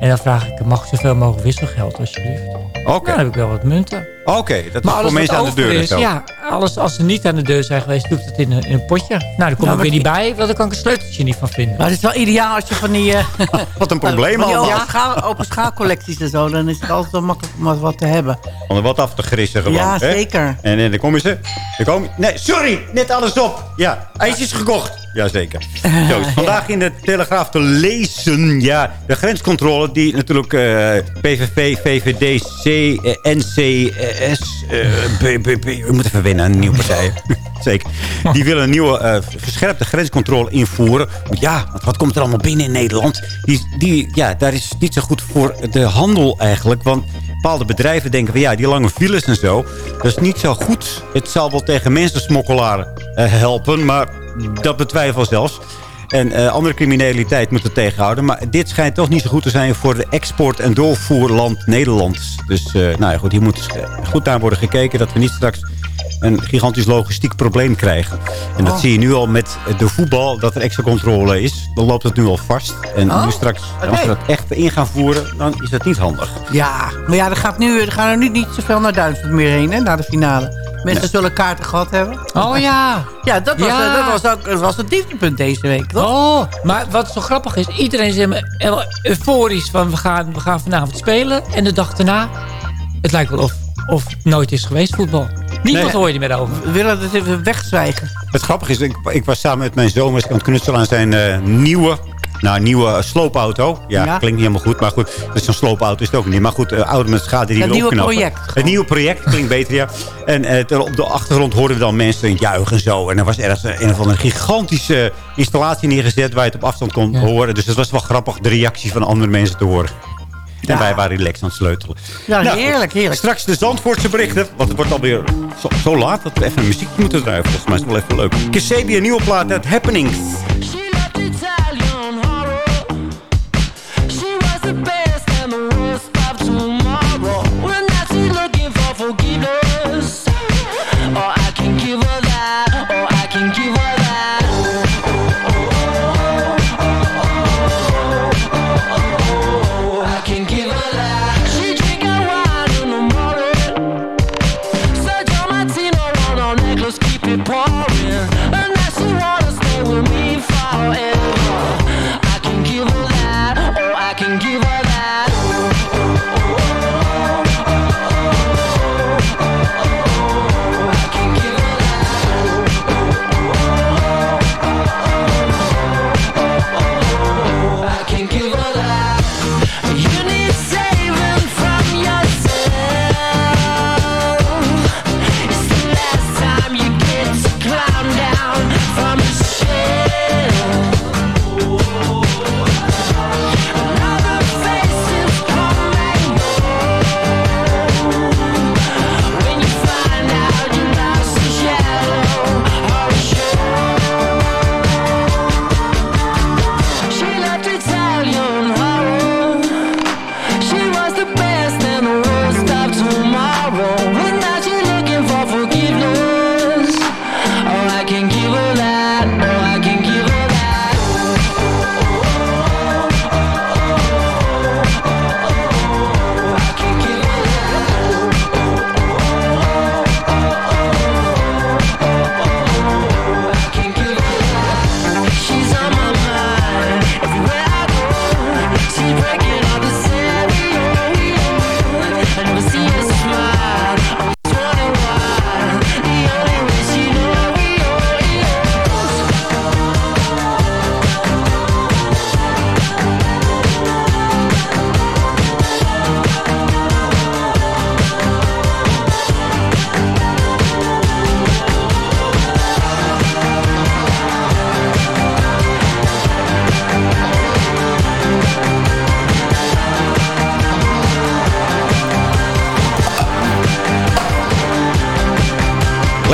Speaker 12: En dan vraag ik, mag ik zoveel mogelijk wisselgeld alsjeblieft?
Speaker 8: Oké.
Speaker 12: Dan heb ik wel wat munten.
Speaker 8: Oké, dat is
Speaker 12: Maar
Speaker 8: voor mensen aan de deur.
Speaker 12: is, ja, alles als ze niet aan de deur zijn geweest, doe ik dat in een, in een potje. Nou, daar kom
Speaker 16: Ja,
Speaker 12: ik weer niet bij, want dan kan ik een sleuteltje niet van vinden.
Speaker 16: Maar het is wel ideaal als je van die... eh, *laughs*
Speaker 8: Wat een probleem allemaal.
Speaker 16: open, schaal, open schaalcollecties en zo. Dan is het altijd wel makkelijk om wat- te hebben.
Speaker 8: Om er wat af te grissen gewoon.
Speaker 16: Ja,
Speaker 8: hè?
Speaker 16: zeker.
Speaker 8: En, en dan komen ze. Dan komen, nee, sorry, net alles op. Ja, ijsjes gekocht. Jazeker. Zo, is vandaag in de Telegraaf te lezen. Ja, de grenscontrole die natuurlijk eh, PVV, VVD, C, eh, NCS, eh, we moeten even winnen, een nieuwe partij. *laughs* Zeker. Die willen een nieuwe eh, verscherpte grenscontrole invoeren. Ja, want wat komt er allemaal binnen in Nederland? Die, die, ja, daar is niet zo goed voor de handel eigenlijk. Want bepaalde bedrijven denken van ja, die lange files en zo. Dat is niet zo goed. Het zal wel tegen mensensmokkelaren eh, helpen. Maar dat betwijfel zelfs. En eh, andere criminaliteit moet het tegenhouden. Maar dit schijnt toch niet zo goed te zijn voor de export- en doorvoerland Nederland. Dus eh, nou ja, goed, hier moet eh, goed naar worden gekeken. Dat we niet straks een gigantisch logistiek probleem krijgen. En dat
Speaker 16: Oh.
Speaker 8: zie je nu al met de voetbal, dat er extra controle is. Dan loopt het nu al vast. En
Speaker 16: Oh,
Speaker 8: nu straks, als we dat echt in gaan voeren, dan is dat niet handig.
Speaker 16: Ja, maar ja, er, gaat nu, er gaan er nu niet zoveel naar Duitsland meer heen, hè, naar de finale. Mensen zullen kaarten gehad hebben.
Speaker 12: Oh ja. *laughs*
Speaker 16: Ja, dat was,
Speaker 12: Ja.
Speaker 16: eh, dat was ook dat was het dieptepunt deze week, toch?
Speaker 12: Oh, maar wat zo grappig is, iedereen is helemaal helemaal euforisch van we gaan, we gaan vanavond spelen. En de dag daarna, het lijkt wel of, of het nooit is geweest voetbal. Niemand
Speaker 8: Nee.
Speaker 12: hoor je er meer over.
Speaker 16: We willen het even wegzwijgen.
Speaker 8: Het grappige is, ik, ik was samen met mijn zoon aan het knutselen aan zijn eh, nieuwe... Nou, nieuwe sloopauto. Ja,
Speaker 16: Ja.
Speaker 8: klinkt niet helemaal goed. Maar goed, dus zo'n sloopauto is het ook niet. Maar goed, uh, oude met schade die
Speaker 16: Het nieuwe
Speaker 8: opknappen.
Speaker 16: project
Speaker 8: Het nieuwe project klinkt beter, ja. En eh, ter- op de achtergrond hoorden we dan mensen juichen en zo. En er was ergens eh, een of andere gigantische installatie neergezet... waar je het op afstand kon horen. Dus het was wel grappig de reactie van andere mensen te horen. En wij waren relaxed aan het sleutelen.
Speaker 16: Ja,
Speaker 8: Nou,
Speaker 16: heerlijk, heerlijk.
Speaker 8: Straks de Zandvoortse berichten. Want het wordt alweer zo, zo laat dat we even muziek moeten draaien. Volgens mij is het wel even leuk. Kasabian, een nieuwe plaat uit Happenings.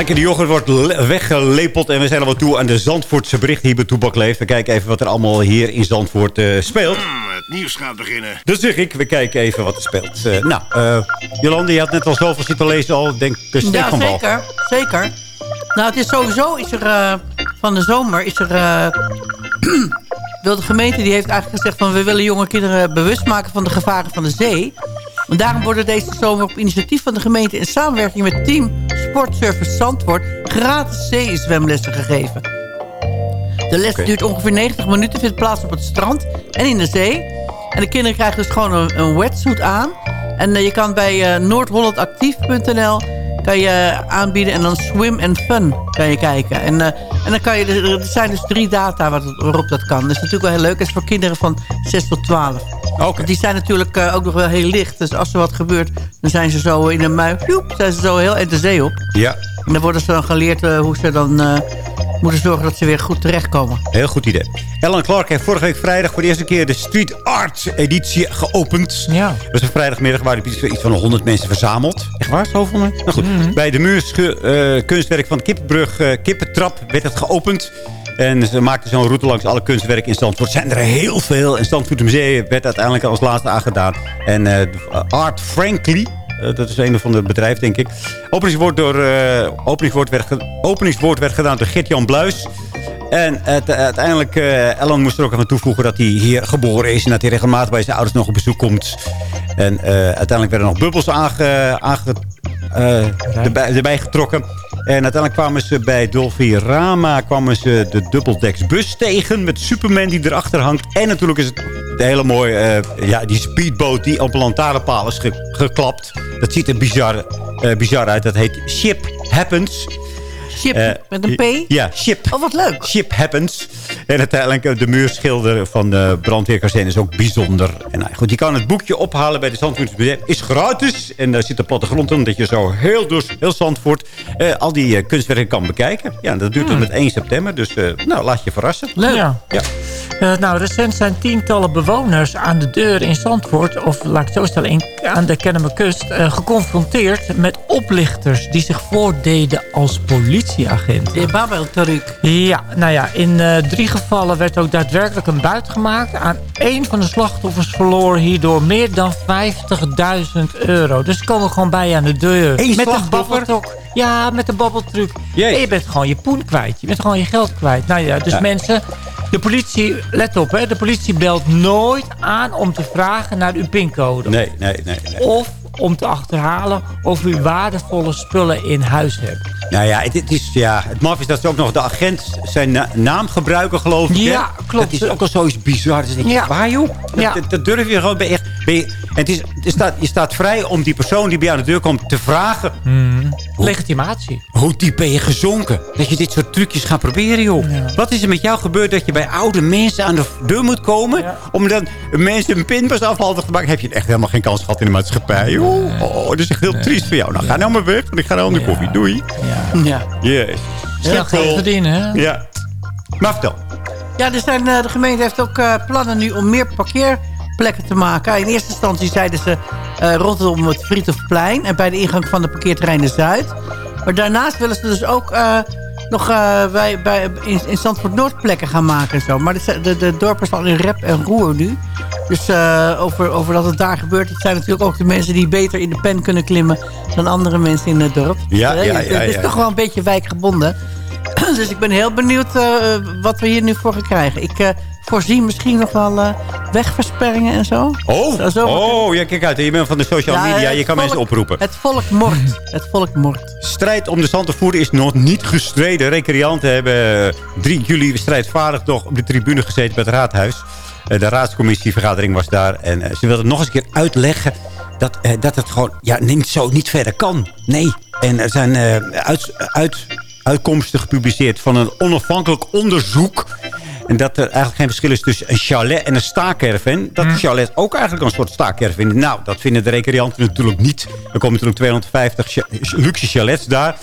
Speaker 8: Lekker, de yoghurt wordt le- weggelepeld. En we zijn al wat toe aan de Zandvoortse berichten hier bij Toebak Leeft. We kijken even wat er allemaal hier in Zandvoort eh, speelt.
Speaker 3: Het nieuws gaat beginnen.
Speaker 8: Dat zeg ik. We kijken even wat er speelt. Eh, nou, eh Jolande, je had net al zoveel zitten lezen al. Ik Denk, een steek
Speaker 16: Ja,
Speaker 8: bal.
Speaker 16: zeker. Zeker. Nou, het is sowieso, is er, eh, van de zomer, is er... eh, *clears throat* de gemeente die heeft eigenlijk gezegd van... we willen jonge kinderen bewust maken van de gevaren van de zee. En daarom worden deze zomer op initiatief van de gemeente... in samenwerking met Team Sportservice Zandvoort... gratis zeezwemlessen gegeven. De les duurt ongeveer 90 minuten, vindt plaats op het strand en in de zee. En de kinderen krijgen dus gewoon een, een wetsuit aan. En eh, je kan bij eh, noordhollandactief.nl kan je aanbieden en dan swim and fun kan je kijken. En, eh, en dan kan je, er zijn dus drie data waar- waarop dat kan. Dat is natuurlijk wel heel leuk. Dat is voor kinderen van 6 tot 12. Want Die zijn natuurlijk eh, ook nog wel heel licht. Dus als er wat gebeurt, dan zijn ze zo in een mui. Joep, zijn ze zo heel eind de zee op.
Speaker 8: Ja,
Speaker 16: En dan worden ze dan geleerd eh, hoe ze dan eh, moeten zorgen dat ze weer goed terechtkomen.
Speaker 8: heel goed idee. Ellen Clark heeft vorige week vrijdag voor de eerste keer de Street Art editie geopend.
Speaker 12: Ja.
Speaker 8: Dat was een vrijdagmiddag waar iets iets van 100 mensen verzameld. Echt waar? Zoveel mensen? Nou goed.
Speaker 12: Mhm.
Speaker 8: Bij de muur kunstwerk van Kippenbrug eh, Kippentrap werd het geopend. En ze maakten zo'n route langs alle kunstwerken in Zandvoort. zijn er heel veel. En Zandvoort Museum werd uiteindelijk als laatste aangedaan. En eh, Art Frankly, eh, dat is een van de bedrijven, denk ik. Openingswoord, door, eh, openingswoord, werd, openingswoord werd gedaan door Gert-Jan Bluis. En het- uiteindelijk, eh Ellen moest er ook aan toevoegen dat hij hier geboren is. En dat hij regelmatig bij zijn ouders nog op bezoek komt. En uiteindelijk werden nog bubbels aange, aange, erbij, erbij getrokken. En uiteindelijk kwamen ze bij Dolfirama kwamen ze de dubbeldeks bus tegen. Met Superman die erachter hangt. En natuurlijk is het de hele mooie, eh, ja, die speedboot die op een lantaarnpaal is ge- geklapt. Dat ziet er bizar, eh, bizar uit. Dat heet Ship Happens.
Speaker 16: Ship
Speaker 8: Eh,
Speaker 16: met een P?
Speaker 8: Ja, Ship.
Speaker 16: Oh, wat leuk.
Speaker 8: Ship Happens. En uiteindelijk eh, de muurschilder van de brandweerkazerne is ook bijzonder. En nou, goed, je kan het boekje ophalen bij de Zandvoort Museum. Is gratis. En daar zit een plattegrond in. Dat je zo heel, door heel Zandvoort eh, al die eh, kunstwerken kan bekijken. Ja, dat duurt tot
Speaker 12: Hmm.
Speaker 8: met 1 september. Dus eh, nou, laat je verrassen.
Speaker 16: Leuk.
Speaker 12: Ja.
Speaker 8: Ja.
Speaker 12: Eh, nou, recent zijn tientallen bewoners aan de deur in Zandvoort... of laat ik het zo stellen, in, aan de Kennemerkust... eh, geconfronteerd met oplichters die zich voordeden als politieagent.
Speaker 16: De Babel-truc.
Speaker 12: Ja, nou ja, in eh, drie gevallen werd ook daadwerkelijk een buit gemaakt. Aan één van de slachtoffers verloor hierdoor meer dan 50.000 euro. Dus ze komen gewoon bij aan de deur.
Speaker 8: Eén
Speaker 12: met een babbeltruk. Ja, met een babbeltruc. En je bent gewoon je poen kwijt. Je bent gewoon je geld kwijt. Nou ja, dus
Speaker 8: Ja.
Speaker 12: mensen... De politie, let op hè, de politie belt nooit aan om te vragen naar uw pincode.
Speaker 8: Nee, nee, nee. nee.
Speaker 12: Of om te achterhalen of u waardevolle spullen in huis hebt.
Speaker 8: Nou ja, het, het is, ja, het maf is dat ze ook nog de agent zijn na- naam gebruiken, geloof ik. hè?
Speaker 12: Ja, klopt.
Speaker 8: Dat is ook al zoiets bizar. Dus
Speaker 12: Ja.
Speaker 8: waar joh? Dat,
Speaker 12: Ja.
Speaker 8: dat, dat durf je gewoon bij echt... Je, en het is, het staat, je staat vrij om die persoon die bij jou aan de deur komt te vragen...
Speaker 12: Legitimatie.
Speaker 8: Hoe diep ben je gezonken? Dat je dit soort trucjes gaat proberen, joh. Wat is er met jou gebeurd dat je bij oude mensen aan de deur moet komen... om dan mensen een pinpas afhandig te maken? Heb je echt helemaal geen kans gehad in de maatschappij, joh? Oh, dat is echt heel triest voor jou. Nou, ga nou maar weg, want ik ga naar de koffie. Doei.
Speaker 16: Ja.
Speaker 8: Yes.
Speaker 12: Ja, geld verdienen, hè?
Speaker 8: Ja. Maar vertel.
Speaker 16: Ja, er zijn, eh, de gemeente heeft ook eh, plannen nu om meer parkeerplekken te maken. In eerste instantie zeiden ze eh, rondom het Friedhofplein... en bij de ingang van de parkeerterreinen Zuid. Maar daarnaast willen ze dus ook eh, nog eh, bij, bij, in, in Zandvoort Noord plekken gaan maken. En zo. Maar de, de, de dorpen zijn al in rep en roer nu. Dus over, over dat het daar gebeurt... het zijn natuurlijk ook de mensen die beter in de pen kunnen klimmen... dan andere mensen in het dorp.
Speaker 8: Ja, ja,
Speaker 16: het-
Speaker 8: ja,
Speaker 16: Het is
Speaker 8: ja.
Speaker 16: toch wel een beetje wijkgebonden. *clears throat* Dus ik ben heel benieuwd wat we hier nu voor gaan krijgen. Ik eh, voorzie misschien nog wel eh, wegversperringen en zo.
Speaker 8: Oh,
Speaker 16: zo
Speaker 8: oh ja, kijk uit. Je bent van de social
Speaker 16: Ja,
Speaker 8: media. Je kan
Speaker 16: volk-
Speaker 8: mensen oproepen.
Speaker 16: Het volk mort. Het volk mort.
Speaker 8: Strijd om de zandvoer is nog niet gestreden. Recreanten hebben eh, 3 juli strijdvaardig nog op de tribune gezeten bij het raadhuis. Eh, De raadscommissievergadering was daar. En eh, ze wilden nog eens een keer uitleggen dat, eh, dat het gewoon ja, niet zo niet verder kan. Nee. En er zijn eh, uit, uit, uitkomsten gepubliceerd van een onafhankelijk onderzoek. En dat er eigenlijk geen verschil is tussen een chalet en een staakerven. Dat een chalet ook eigenlijk een soort staakerven is. Nou, dat vinden de recreanten natuurlijk niet. Er komen natuurlijk 250 cha- luxe chalets daar.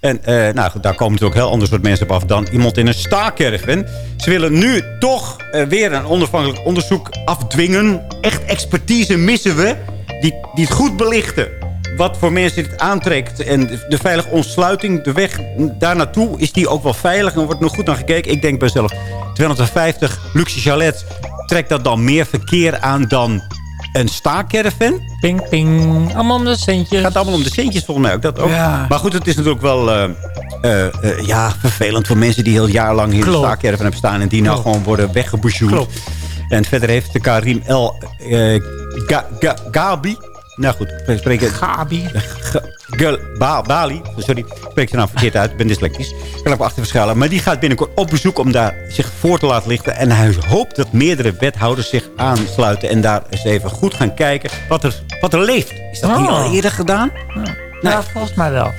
Speaker 8: En eh, nou, daar komen natuurlijk heel ander soort mensen op af dan iemand in een staakerven. Ze willen nu toch eh, weer een onafhankelijk onderzoek afdwingen. Echt expertise missen we. Die, die het goed belichten wat voor mensen dit aantrekt. En de veilige ontsluiting, de weg daar naartoe, is die ook wel veilig? En wordt nog goed naar gekeken? Ik denk bij mezelf, 250 luxe chalets, trekt dat dan meer verkeer aan dan een staakerven?
Speaker 12: Ping, ping. Allemaal om de centjes.
Speaker 8: Het gaat allemaal om de centjes volgens mij ook. Dat ook.
Speaker 12: Ja.
Speaker 8: Maar goed, het is natuurlijk wel... eh, eh, eh, ja, vervelend voor mensen die heel jaar lang hier
Speaker 12: Klopt.
Speaker 8: staakerven hebben staan. En die nou gewoon worden.
Speaker 12: Klopt.
Speaker 8: En verder heeft de Karim El Ga- Ga- Gabi. Nou goed, we spreken...
Speaker 12: Gabi.
Speaker 8: Ba Bali. Sorry, ik spreek ze nou verkeerd uit. Ik ben dyslectisch. Kan ik me achter verschuilen. Maar die gaat binnenkort op bezoek om daar zich voor te laten lichten. En hij hoopt dat meerdere wethouders zich aansluiten. En daar eens even goed gaan kijken wat er, wat er leeft. Is dat hier
Speaker 12: Oh.
Speaker 8: al eerder gedaan?
Speaker 12: Nou, volgens mij wel.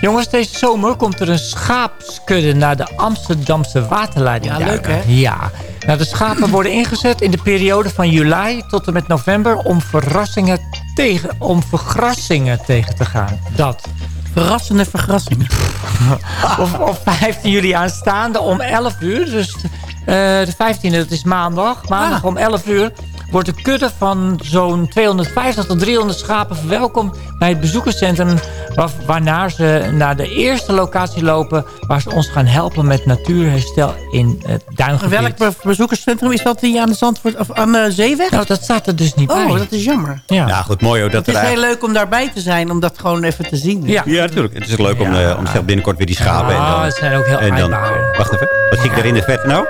Speaker 12: Jongens, deze zomer komt er een schaapskudde naar de Amsterdamse waterleiding.
Speaker 16: Ja, leuk, hè?
Speaker 12: Ja. Nou, de schapen worden ingezet in de periode van juli tot en met november... om, verrassingen tegen, om vergrassingen tegen te gaan. Dat.
Speaker 16: Verrassende vergrassingen. *laughs*
Speaker 12: Of op 15 juli aanstaande om 11 uur. Dus eh, de 15e, dat is maandag. Maandag
Speaker 16: Ah.
Speaker 12: om 11 uur wordt de kudde van zo'n 250 tot 300 schapen verwelkomd bij het bezoekerscentrum. Wa waarna ze naar de eerste locatie lopen waar ze ons gaan helpen met natuurherstel in het duingebied.
Speaker 16: Welk be- bezoekerscentrum is dat hier aan de Zandvoort of aan de Zeeweg?
Speaker 12: Nou, dat staat er dus niet bij.
Speaker 16: Oh, dat is jammer.
Speaker 12: Ja.
Speaker 8: Goed, mooi hoor. Dat
Speaker 16: Het is
Speaker 8: er
Speaker 16: heel leuk om daarbij te zijn, om dat gewoon even te zien.
Speaker 12: Ja.
Speaker 8: Ja, natuurlijk. Het is leuk om,
Speaker 12: Ja.
Speaker 8: eh, om zeg, binnenkort weer die schapen.
Speaker 12: Ah,
Speaker 8: en dan,
Speaker 12: ze zijn ook heel
Speaker 8: en dan. Wacht even. Wat zie ik daar in de verte nou?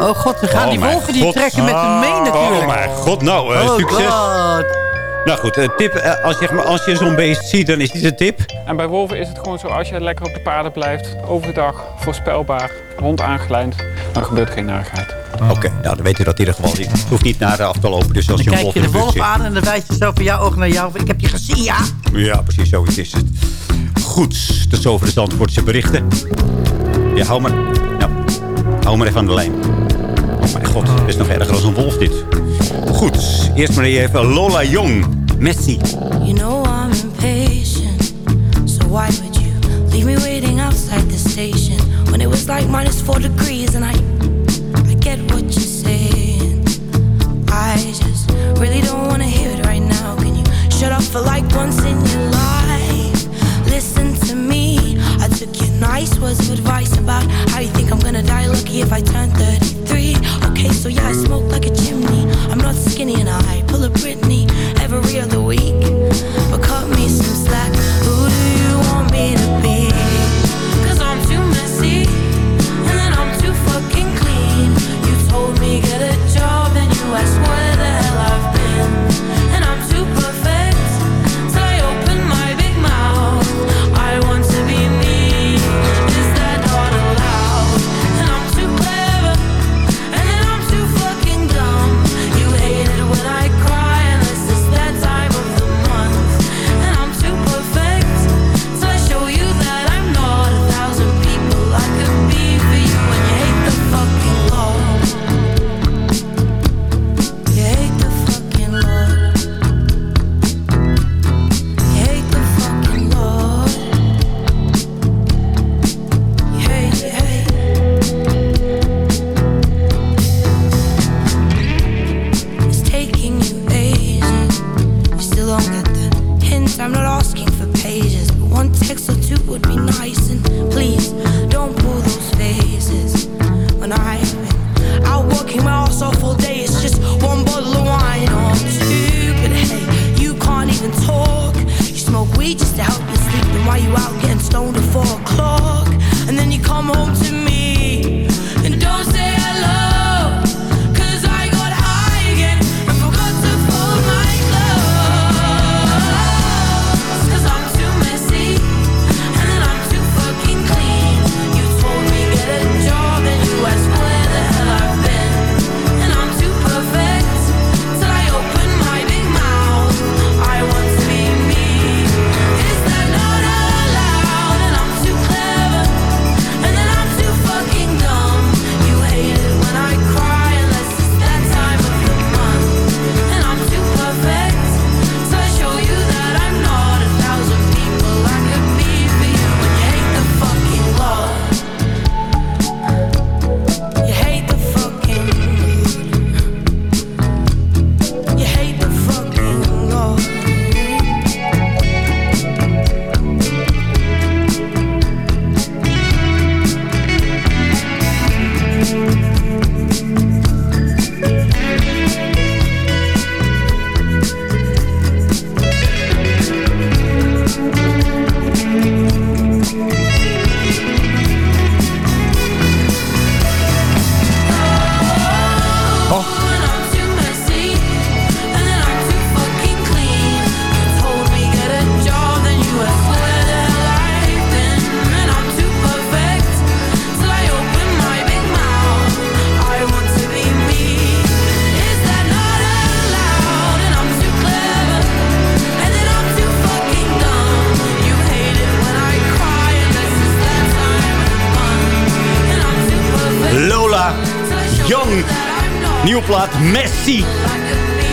Speaker 16: Oh god, we gaan
Speaker 8: Oh,
Speaker 16: die wolven die trekken met hem mee natuurlijk.
Speaker 8: Oh mijn god, nou, eh,
Speaker 16: Oh,
Speaker 8: succes.
Speaker 16: God.
Speaker 8: Nou goed, eh, tip, eh, als, je, als je zo'n beest ziet, dan is dit een tip.
Speaker 24: En bij wolven is het gewoon zo, als je lekker op de paden blijft, overdag, voorspelbaar, hond aangelijnd, dan gebeurt geen narigheid.
Speaker 8: Oké, nou dan weet je dat in ieder geval. Je hoeft niet naar de af te lopen. Dus als
Speaker 16: Dan
Speaker 8: je een
Speaker 16: kijk
Speaker 8: wolf
Speaker 16: je de wolf aan en dan wijs je zo van jouw oog naar jou. Ik heb je gezien, ja.
Speaker 8: Ja, precies, zo is het. Goed, tot zover de Zandvoortse berichten. Ja, hou maar, nou, hou maar even aan de lijn. God, dit is nog erger dan een wolf dit. Goed, eerst maar even Lola Jong, Messi.
Speaker 25: You know I'm impatient, so why would you leave me waiting outside the station when it was like minus four degrees and I, I get what you're saying. I just really don't wanna hear it right now. Can you shut up for like once in your life? Listen to me. I took your nice words of advice about how you think I'm gonna die lucky if I turn 33. Okay, so yeah, I smoke like a chimney. I'm not skinny and I pull a Britney every other week. But cut me some slack.
Speaker 8: Nieuwe plaat Messi.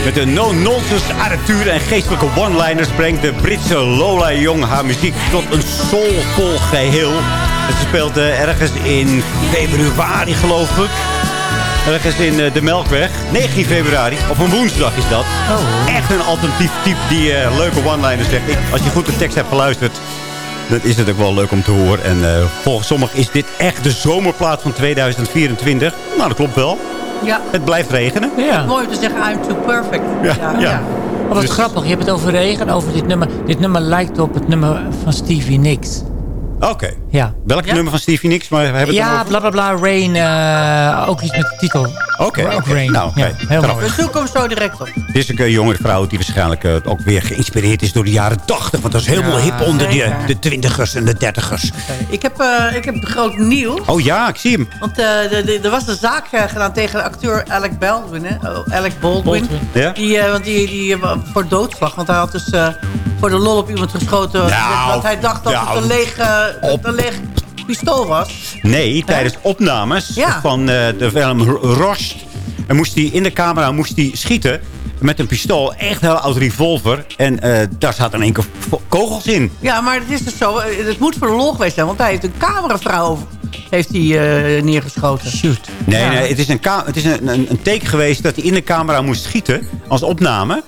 Speaker 8: Met een no-nonsense attitude en geestelijke one-liners... brengt de Britse Lola Young haar muziek tot een soulvol geheel. Het speelt eh, ergens in februari, geloof ik. Ergens in eh, de Melkweg. 19 februari. Op een woensdag is dat. Echt een alternatief type die eh, leuke one-liners zegt. Ik, als je goed de tekst hebt geluisterd... dan is het ook wel leuk om te horen. En eh, volgens sommigen is dit echt de zomerplaat van 2024. Nou, dat klopt wel.
Speaker 16: Ja.
Speaker 8: Het blijft regenen.
Speaker 12: Ja.
Speaker 16: Mooi om te zeggen, I'm too perfect.
Speaker 8: Ja, ja.
Speaker 12: Oh, wat
Speaker 8: Dus-
Speaker 12: grappig, je hebt het over regen, over dit nummer. Dit nummer lijkt op het nummer van Stevie Nicks.
Speaker 8: Oké.
Speaker 12: Ja.
Speaker 8: Welk nummer van Stevie Nicks? Maar we hebben het
Speaker 12: Ja,
Speaker 8: dan over-
Speaker 12: bla bla bla, Rain. eh, ook iets met de titel.
Speaker 8: Oké,
Speaker 12: Ook. Rain.
Speaker 8: Nou, oké.
Speaker 12: ja, heel
Speaker 8: Grappig.
Speaker 12: mooi.
Speaker 16: We zoeken hem zo direct op.
Speaker 8: Dit is een jongere vrouw die waarschijnlijk eh, ook weer geïnspireerd is door de jaren 80. Want dat is helemaal
Speaker 16: Ja,
Speaker 8: hip onder de, de twintigers en de dertigers.
Speaker 16: Ik heb, eh, ik heb groot nieuws.
Speaker 8: Oh ja, ik zie hem.
Speaker 16: Want eh, er was een zaak gedaan tegen de acteur Alec Baldwin. Hè? Oh, Alec Baldwin.
Speaker 12: Baldwin.
Speaker 8: Ja?
Speaker 16: Die, eh, want die, die voor doodslag. Want hij had dus eh, voor de lol op iemand geschoten.
Speaker 8: Nou,
Speaker 16: want hij dacht dat
Speaker 8: nou,
Speaker 16: het een leeg, eh, een leeg pistool was.
Speaker 8: Nee, tijdens opnames
Speaker 16: Ja.
Speaker 8: van eh, de film Rost... En moest hij in de camera moest hij schieten met een pistool. Echt een heel oud revolver. En eh, daar zaten in één keer kogels in.
Speaker 16: Ja, maar het is dus zo. eh, Het moet voor de lol geweest zijn. Want hij heeft een cameravrouw heeft hij, eh, neergeschoten.
Speaker 12: Shoot.
Speaker 8: Nee,
Speaker 16: Ja.
Speaker 8: nee het is, een, het is een, een, een teken geweest dat hij in de camera moest schieten als opname.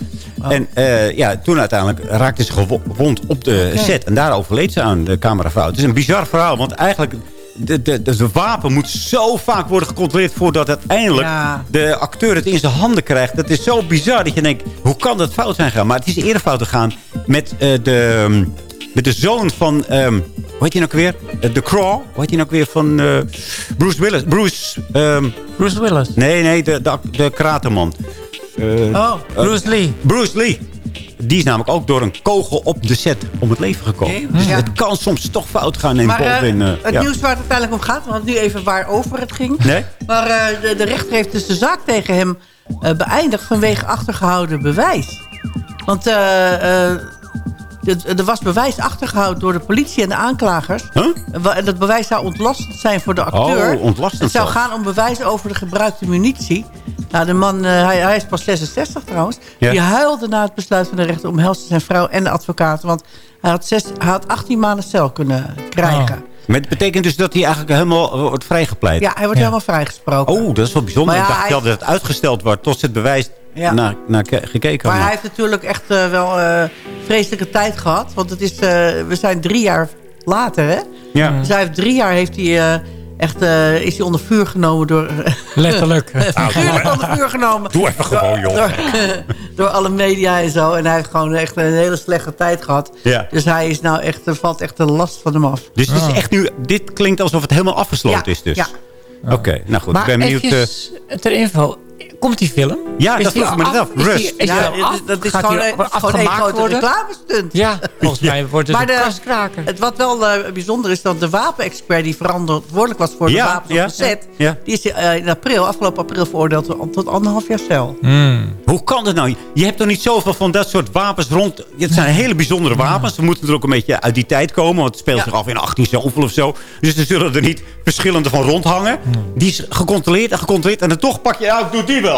Speaker 16: Oh.
Speaker 8: En eh, ja, toen uiteindelijk raakte ze gewo- gewond op de set. En daar overleed ze aan de cameravrouw. Het is een bizar verhaal, want eigenlijk... De, de, wapen moet zo vaak worden gecontroleerd... voordat uiteindelijk
Speaker 16: Ja.
Speaker 8: de acteur het in zijn handen krijgt. Dat is zo bizar dat je denkt... hoe kan dat fout zijn gegaan? Maar het is eerder fout gegaan met, eh, de, met de zoon van... ehm hoe heet hij nou weer? Eh, De Craw. Hoe heet hij nou weer van Bruce Willis? Bruce... ehm,
Speaker 12: Bruce Willis.
Speaker 8: Nee, nee, de, de, de kraterman. Eh,
Speaker 16: Oh.
Speaker 8: eh,
Speaker 12: Bruce Lee.
Speaker 8: Bruce Lee. Die is namelijk ook door een kogel op de set om het leven gekomen. Dus
Speaker 16: ja.
Speaker 8: het kan soms toch fout gaan in
Speaker 16: Maar eh,
Speaker 8: Baldwin.
Speaker 16: het
Speaker 8: ja.
Speaker 16: nieuws waar het uiteindelijk om gaat, want nu even waarover het ging.
Speaker 8: Nee?
Speaker 16: Maar de, de rechter heeft dus de zaak tegen hem beëindigd vanwege achtergehouden bewijs. Want er was bewijs achtergehouden door de politie en de aanklagers.
Speaker 8: Huh?
Speaker 16: En dat bewijs zou ontlastend zijn voor de acteur.
Speaker 8: Oh, ontlastend
Speaker 16: Het zou gaan om bewijs over de gebruikte munitie. Nou, de man, eh, hij, hij is pas 66 trouwens. Die huilde na het besluit van de rechter om Helsen zijn vrouw en de advocaat. Want hij had, zes, hij had 18 maanden cel kunnen krijgen.
Speaker 8: Maar het betekent dus dat hij eigenlijk helemaal eh, wordt vrijgepleit.
Speaker 16: Ja, hij wordt
Speaker 12: Ja.
Speaker 16: helemaal vrijgesproken.
Speaker 8: Oh, dat is wel bijzonder.
Speaker 16: Maar ja,
Speaker 8: ik dacht
Speaker 16: hij-
Speaker 8: dat het uitgesteld wordt tot ze het bewijs
Speaker 16: Ja.
Speaker 8: naar, naar ke- gekeken
Speaker 16: Maar hij heeft natuurlijk echt eh, wel eh, vreselijke tijd gehad. Want het is, eh, we zijn drie jaar later, hè?
Speaker 8: Ja.
Speaker 16: Dus hij heeft drie jaar heeft hij, eh, echt, eh, is hij onder vuur genomen door...
Speaker 12: Letterlijk. *laughs*
Speaker 16: Figuurlijk onder vuur genomen.
Speaker 8: Doe even gewoon, joh.
Speaker 16: Door, *laughs* door alle media en zo. En hij heeft gewoon echt een hele slechte tijd gehad.
Speaker 8: Ja.
Speaker 16: Dus hij is nou echt, er valt echt de last van hem af.
Speaker 8: Dus het is echt nu, dit klinkt alsof het helemaal afgesloten
Speaker 16: Ja,
Speaker 8: is dus.
Speaker 16: ja.
Speaker 8: Oké, nou goed.
Speaker 12: Maar
Speaker 8: ik ben benieuwd.
Speaker 12: eventjes ter info. Komt die film?
Speaker 8: Ja,
Speaker 12: Is
Speaker 8: dat vroeg ik me net af.
Speaker 12: Is
Speaker 8: Rust.
Speaker 16: Ja,
Speaker 12: af?
Speaker 16: dat- is
Speaker 12: Gaat
Speaker 16: gewoon, een- gewoon een
Speaker 12: afgemaakt
Speaker 16: grote
Speaker 12: worden?
Speaker 16: reclamestunt. *laughs*
Speaker 12: Ja, volgens mij wordt het
Speaker 16: Maar
Speaker 12: een
Speaker 16: de-. Het, wat wel eh, bijzonder is, dat de wapenexpert die verantwoordelijk was voor de
Speaker 8: Ja,
Speaker 16: wapens
Speaker 8: ja,
Speaker 16: op de set...
Speaker 8: ja.
Speaker 16: die is eh, in april, afgelopen april veroordeeld tot, anderhalf jaar cel.
Speaker 8: Hoe kan dat nou? Je hebt toch niet zoveel van dat soort wapens rond... Het zijn hele bijzondere wapens. We moeten er ook een beetje uit die tijd komen. Want het speelt
Speaker 16: Ja.
Speaker 8: zich af in 18 zoveel of zo. Dus er zullen er niet verschillende van rondhangen. Die is gecontroleerd en gecontroleerd. En dan toch pak je... Nou, ik doe die wel.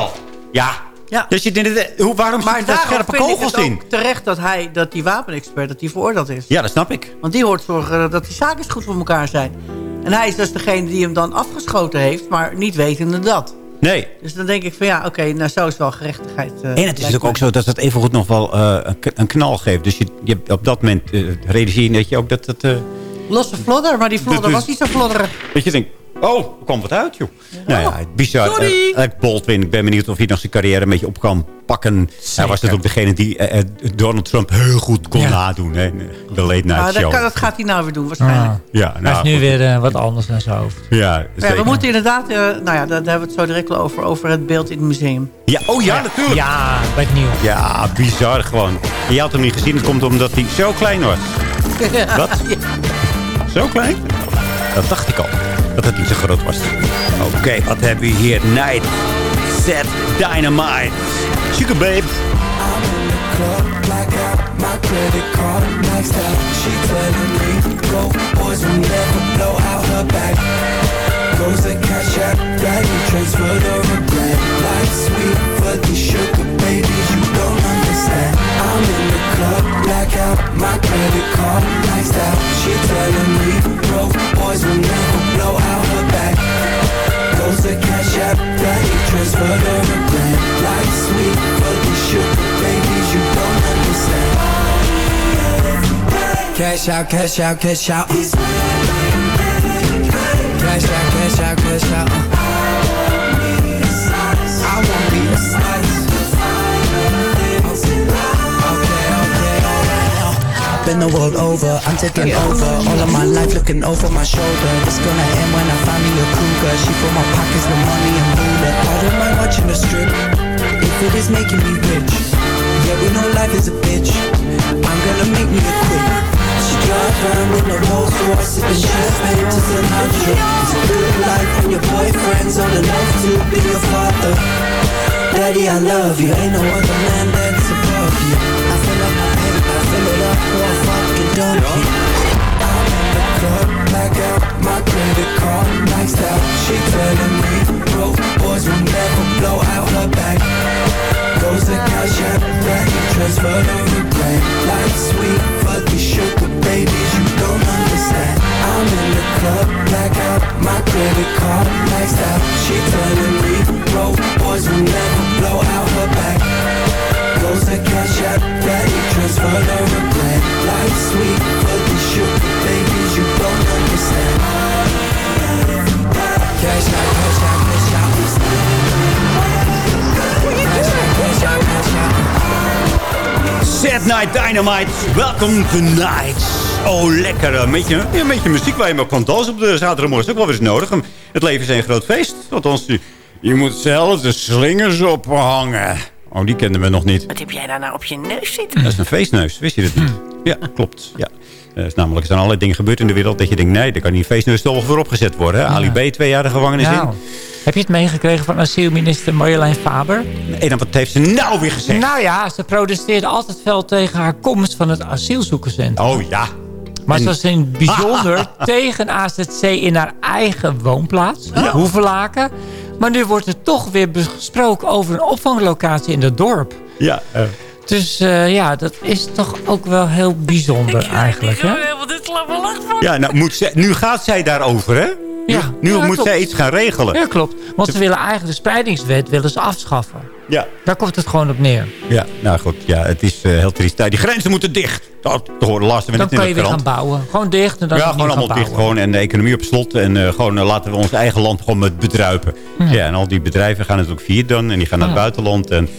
Speaker 8: Ja.
Speaker 16: Ja.
Speaker 8: Dus je denkt, eh, hoe, waarom
Speaker 16: Maar
Speaker 8: daar scherpe kogels in?
Speaker 16: ook terecht dat, hij, dat die wapenexpert dat die veroordeeld is.
Speaker 8: Ja, dat snap ik.
Speaker 16: Want die hoort zorgen dat die zaken goed voor elkaar zijn. En hij is dus degene die hem dan afgeschoten heeft, maar niet wetende dat.
Speaker 8: Nee.
Speaker 16: Dus dan denk ik van ja, oké, nou zo is wel gerechtigheid. eh,
Speaker 8: En het is ook
Speaker 16: mij.
Speaker 8: zo dat het evengoed nog wel eh, een knal geeft. Dus je, je op dat moment realiseer je dat je ook dat het... eh,
Speaker 16: Losse vlodder, maar die vlodder
Speaker 8: Dat is-
Speaker 16: was niet zo flodderig.
Speaker 8: Dat je denkt, oh, er kwam wat uit, joh. Nou ja, bizar.
Speaker 16: sorry.
Speaker 8: Alec Baldwin, ik ben benieuwd of hij nog zijn carrière een beetje op kan pakken. Hij was natuurlijk degene die eh, Donald Trump heel goed kon
Speaker 12: Ja.
Speaker 8: nadoen. Hè? De late night
Speaker 16: Nou, dat,
Speaker 8: show.
Speaker 16: kan, dat gaat hij nou weer doen, waarschijnlijk.
Speaker 12: Ah.
Speaker 8: Ja,
Speaker 12: Hij
Speaker 8: nou,
Speaker 12: heeft nu
Speaker 8: goed.
Speaker 12: weer wat anders naar zijn hoofd.
Speaker 8: Ja,
Speaker 16: we moeten inderdaad, eh, nou ja, daar, hebben we het zo direct over, over het beeld in het museum.
Speaker 8: Ja, oh ja, natuurlijk.
Speaker 12: Ja, bij het nieuw.
Speaker 8: Ja, bizar gewoon. Je had hem niet gezien. Het komt omdat hij zo klein was. *laughs* Wat? Zo klein? Dat dacht ik al. Dat het niet zo groot was. Oké, wat hebben we hier? Night. Set Dynamite. Sugar Babe.
Speaker 19: Black out my credit card, maxed out. She telling me, go boys will never blow out her back. Goes the cash out, value transfer the Lights
Speaker 21: out my credit card, maxed out. She telling me broke boys will never blow out her back. Goes to cash out, he transferred her a grand. Like sweet, but these sugar babies you don't understand. Cash out, cash out, cash out. Cash out, cash out, cash out. Uh. Been the world over, I'm taking over. All of my life looking over my shoulder. It's gonna end when I find me a cougar. She fill my pockets with money and moolah I don't mind watching the strip. If it is making me rich Yeah, we know life is a bitch. I'm gonna make me a quick She drives around in a Rolls Royce Sipping champagne to Sinatra It's a good life when your boyfriend's old enough to be your father. Daddy, I love you. Ain't no other man that's I'm in the club, my credit card She telling me broke boys will never blow out her back Goes to a grand sweet, but you don't understand I'm in the club, my credit card She telling me broke boys will never blow out her back Like sweet, you don't
Speaker 8: Night Dynamite, welcome tonight. Oh, lekker. Een beetje, ja, een beetje muziek waar je maar kan dansen op de zaterdagmorgen. is ook wel eens nodig. Het leven is een groot feest. Althans, je, je moet zelf de slingers ophangen. Oh, die kenden we nog niet.
Speaker 16: Wat heb jij daar nou op je neus zitten?
Speaker 8: Dat is een feestneus, wist je dat niet? Ja, klopt. Ja. Er is namelijk, er zijn allerlei dingen gebeurd in de wereld... dat je denkt, nee, daar kan die feestneus toch wel voor opgezet worden. Hè? Ali B, twee jaar de gevangenis
Speaker 12: Nou,
Speaker 8: in.
Speaker 12: heb je het meegekregen van asielminister Marjolein Faber?
Speaker 8: En dan wat heeft ze nou weer gezegd?
Speaker 12: Nou ja, ze protesteerde altijd fel tegen haar komst van het asielzoekerscentrum.
Speaker 8: Oh ja.
Speaker 12: Maar
Speaker 8: En-
Speaker 12: ze was in het bijzonder *laughs* tegen AZC in haar eigen woonplaats, Hoevelaken. Maar nu wordt er toch weer gesproken over een opvanglocatie in het dorp.
Speaker 8: Ja, eh,
Speaker 12: Dus eh, ja, dat is toch ook wel heel bijzonder eigenlijk. Hè?
Speaker 8: ja nou, moet ze, nu gaat zij daarover, hè?
Speaker 12: Ja.
Speaker 8: Nu
Speaker 12: Ja,
Speaker 8: moet
Speaker 12: klopt.
Speaker 8: zij iets gaan regelen.
Speaker 12: Ja, klopt. Want ze willen eigenlijk de spreidingswet willen ze afschaffen.
Speaker 8: Ja.
Speaker 12: Daar komt het gewoon op neer.
Speaker 8: Ja, nou goed. Ja, het is eh, heel triest. Die grenzen moeten dicht. Dat horen laatste we
Speaker 12: Dan
Speaker 8: net in
Speaker 12: kan
Speaker 8: de
Speaker 12: je weer
Speaker 8: krant.
Speaker 12: gaan bouwen. Gewoon dicht en dan
Speaker 8: Ja, gewoon allemaal dicht. Gewoon, en de economie op slot. En eh, gewoon eh, laten we ons eigen land gewoon met bedruipen. Ja. en al die bedrijven gaan natuurlijk vier dan. En die gaan naar het buitenland. En...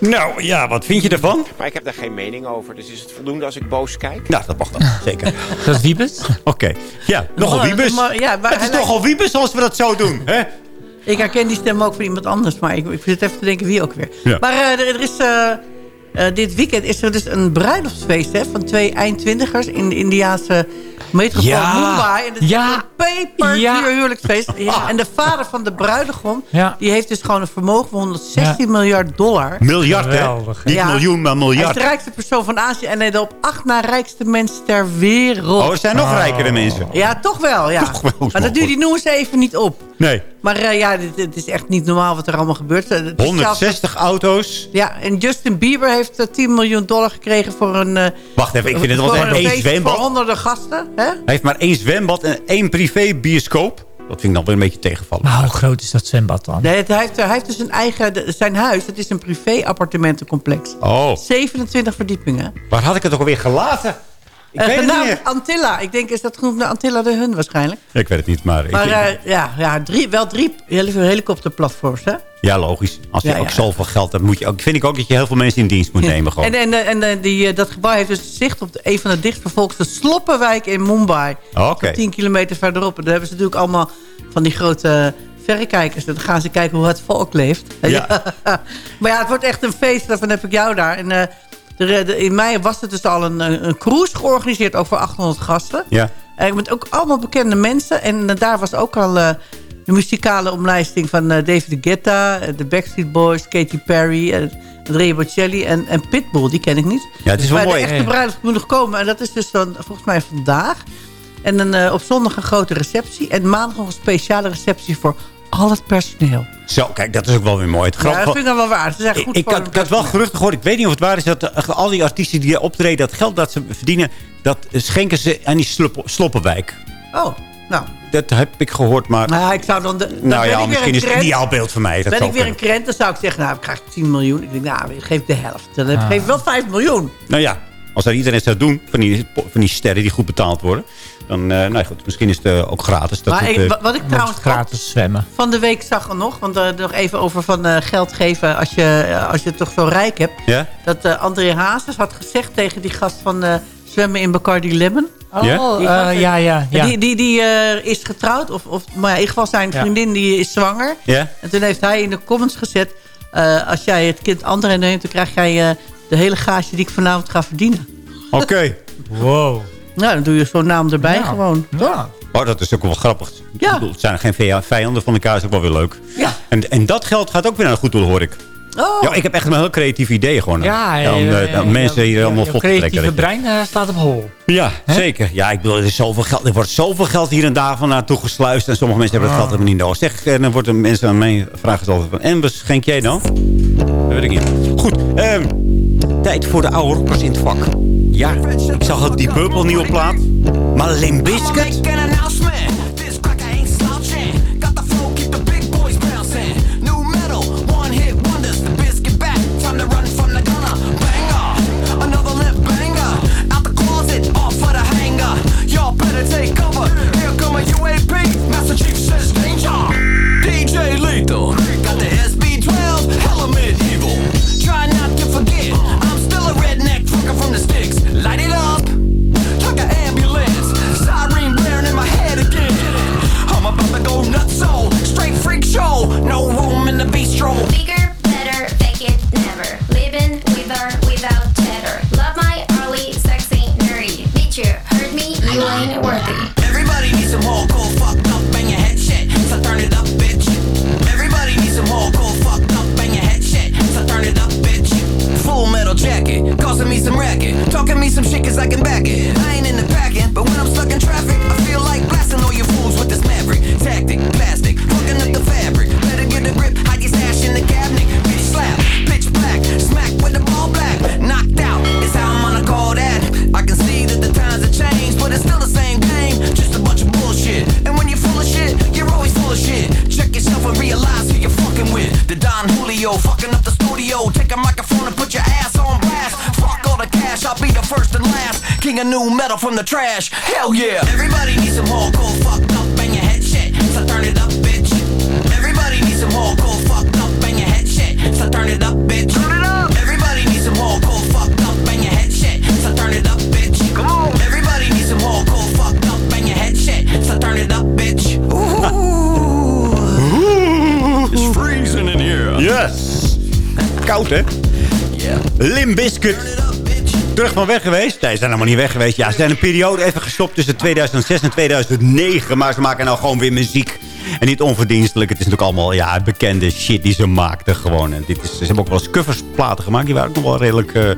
Speaker 8: Nou ja, wat vind je ervan?
Speaker 26: Maar ik heb daar geen mening over. Dus is het voldoende als ik boos kijk?
Speaker 8: Nou, dat mag dan. Zeker. *laughs*
Speaker 12: Dat is Wiebes?
Speaker 8: Oké. Ja, nogal wiebes.
Speaker 16: maar- ja, maar
Speaker 8: het is nogal wiebes als we dat zo doen. Hè?
Speaker 16: Ik herken die stem ook van iemand anders, maar ik, ik zit even te denken wie ook weer.
Speaker 8: Ja.
Speaker 16: Maar eh, er, er is, eh, eh, dit weekend is er dus een bruiloftsfeest hè, van twee eindtwintigers in de Indiaanse metropool
Speaker 12: Ja.
Speaker 16: Mumbai. En dat is
Speaker 12: Ja.
Speaker 16: een peperduur
Speaker 12: Ja.
Speaker 16: huwelijksfeest. Ja, en de vader van de bruidegom,
Speaker 12: Ja.
Speaker 16: die heeft dus gewoon een vermogen van 116 miljard dollar.
Speaker 8: Miljard, hè? Niet
Speaker 16: Ja.
Speaker 8: miljoen, maar
Speaker 16: Hij is
Speaker 8: miljard.
Speaker 16: de rijkste persoon van Azië en hij de op acht na rijkste mens ter wereld.
Speaker 8: Oh, er zijn nog rijkere mensen.
Speaker 16: Ja, toch wel, ja.
Speaker 8: Toch wel,
Speaker 16: maar dat duurt die noemen ze even niet op.
Speaker 8: Nee.
Speaker 16: Maar eh, ja, dit, dit is echt niet normaal wat er allemaal gebeurt. Eh, het is zelfs-
Speaker 8: 160 auto's.
Speaker 16: Ja, en Justin Bieber heeft eh, 10 miljoen dollar gekregen voor een... eh,
Speaker 8: Wacht even, ik vind het wel echt
Speaker 16: een
Speaker 8: zwembad.
Speaker 16: Voor honderden gasten, hè?
Speaker 8: Hij heeft maar één zwembad en één privé bioscoop. Dat vind ik dan weer een beetje tegenvallen.
Speaker 12: Maar hoe groot is dat zwembad dan?
Speaker 16: Nee, het- hij, heeft, hij heeft dus een eigen... zijn huis, het is een privé-appartementencomplex.
Speaker 8: Oh,
Speaker 16: 27 verdiepingen.
Speaker 8: waar had ik het toch alweer gelaten? Ik weet het niet
Speaker 16: genaamd
Speaker 8: meer.
Speaker 16: Antilla. Ik denk, is dat genoemd naar Antilla de Hun waarschijnlijk?
Speaker 8: Ik weet het niet, maar... ik-
Speaker 16: Maar eh, ja, ja drie, wel drie heli- helikopterplatforms, hè?
Speaker 8: ja, logisch. Als je
Speaker 16: Ja,
Speaker 8: ook zoveel geld hebt, moet je ook, vind ik ook dat je heel veel mensen in dienst moet nemen. Gewoon.
Speaker 16: En, en, eh, en eh, die, dat gebouw heeft dus zicht op de, een van de dichtbevolkte sloppenwijken in Mumbai.
Speaker 8: Oké.
Speaker 16: 10 kilometer verderop. En daar hebben ze natuurlijk allemaal van die grote verrekijkers. Dan gaan ze kijken hoe het volk leeft.
Speaker 8: Ja. *laughs*
Speaker 16: maar ja, het wordt echt een feest. Daarvan heb ik jou daar. En in mei was er dus al een, een cruise georganiseerd. Ook voor 800 gasten.
Speaker 8: Ja.
Speaker 16: En met ook allemaal bekende mensen. En eh, daar was ook al eh, de muzikale omlijsting van eh, David Guetta... de Backstreet Boys, Katy Perry... Andrea Bocelli en, en Pitbull, die ken ik niet.
Speaker 8: Ja, het is wel
Speaker 16: maar
Speaker 8: mooi.
Speaker 16: de echte bruiloft moet nog komen. En dat is dus dan volgens mij vandaag. En dan op zondag een grote receptie. En maandag nog een speciale receptie voor al het personeel.
Speaker 8: Zo, kijk, dat is ook wel weer mooi. Het
Speaker 16: Ja,
Speaker 8: grap
Speaker 16: dat
Speaker 8: van-
Speaker 16: vind ik dan wel waar. Ze zijn
Speaker 8: ik,
Speaker 16: goed
Speaker 8: ik,
Speaker 16: voor
Speaker 8: had, ik wel geruchten gehoord. Ik weet niet of het waar is. Dat eh, al die artiesten die optreden, dat geld dat ze verdienen... dat schenken ze aan die slop, Sloppenwijk.
Speaker 16: Oh, nou.
Speaker 8: Dat heb ik gehoord, maar...
Speaker 16: Nou, ik zou dan... De, dan
Speaker 8: nou ja,
Speaker 16: ik
Speaker 8: misschien
Speaker 16: een
Speaker 8: is het
Speaker 16: krent.
Speaker 8: een ideaalbeeld voor mij. Dat
Speaker 16: Ben ik weer een krent, dan zou ik zeggen... nou, ik krijg 10 miljoen. Ik denk, nou, geef de helft. Dan heb-
Speaker 8: Ah.
Speaker 16: geef wel 5 miljoen.
Speaker 8: Nou ja, als dat iedereen zou doen, van die, van die sterren die goed betaald worden... dan, eh, nou ja, goed, misschien is het eh, ook gratis. Dat
Speaker 16: Maar
Speaker 8: het,
Speaker 16: ik-
Speaker 8: eh,
Speaker 16: wa- wat ik trouwens
Speaker 12: gratis zwemmen.
Speaker 16: Van de week zag er nog, want uh, nog even over van uh, geld geven als je, uh, als je het toch zo rijk hebt.
Speaker 8: Ja?
Speaker 16: Dat uh, André Hazes had gezegd tegen die gast van uh, zwemmen in Bacardi Lemon.
Speaker 12: Oh, die ja, ja, ja, ja.
Speaker 16: Die, die, die uh, is getrouwd, of, of maar in ieder geval zijn vriendin die is zwanger.
Speaker 8: Ja?
Speaker 16: En toen heeft hij in de comments gezet, uh, als jij het kind André neemt, dan krijg jij uh, de hele gage die ik vanavond ga verdienen.
Speaker 8: Oké. Okay.
Speaker 12: Wow.
Speaker 16: Nou, dan doe je zo'n naam erbij
Speaker 12: ja.
Speaker 16: gewoon.
Speaker 12: Ja.
Speaker 8: Oh, dat is ook wel grappig.
Speaker 16: Ja.
Speaker 8: Bedoel, het zijn geen vijanden van elkaar, is ook wel weer leuk.
Speaker 16: Ja.
Speaker 8: En, en dat geld gaat ook weer naar een goed doel, hoor ik.
Speaker 16: Oh.
Speaker 8: Ja, ik heb echt een heel creatief idee gewoon.
Speaker 12: Ja,
Speaker 8: ja, om ja, mensen hier allemaal vlot te trekken.
Speaker 12: creatieve brein uh, staat op hol.
Speaker 8: Ja, He? zeker. Ja, ik bedoel, er, is zoveel geld, er wordt zoveel geld hier en daar van naartoe gesluist. En sommige mensen hebben dat
Speaker 12: Ah.
Speaker 8: geld helemaal niet nodig. Zeg, en dan worden mensen aan mij vragen gesteld van... En wat schenk jij dan? Dat weet ik niet. Goed, um, tijd voor de oude rockers in het vak. Ja, ik zag ook die Purple nieuwe plaat. Maar Limp Bizkit... Koud, hè?
Speaker 19: Yeah.
Speaker 8: Terug van weg geweest? Nee, ze zijn helemaal niet weg geweest. Ja, ze zijn een periode even gestopt tussen 2006 en 2009. Maar ze maken nou gewoon weer muziek. En niet onverdienstelijk. Het is natuurlijk allemaal ja, bekende shit die ze maakten gewoon. En dit is, ze hebben ook wel eens coversplaten gemaakt. Die waren ook nog wel redelijk... Uh,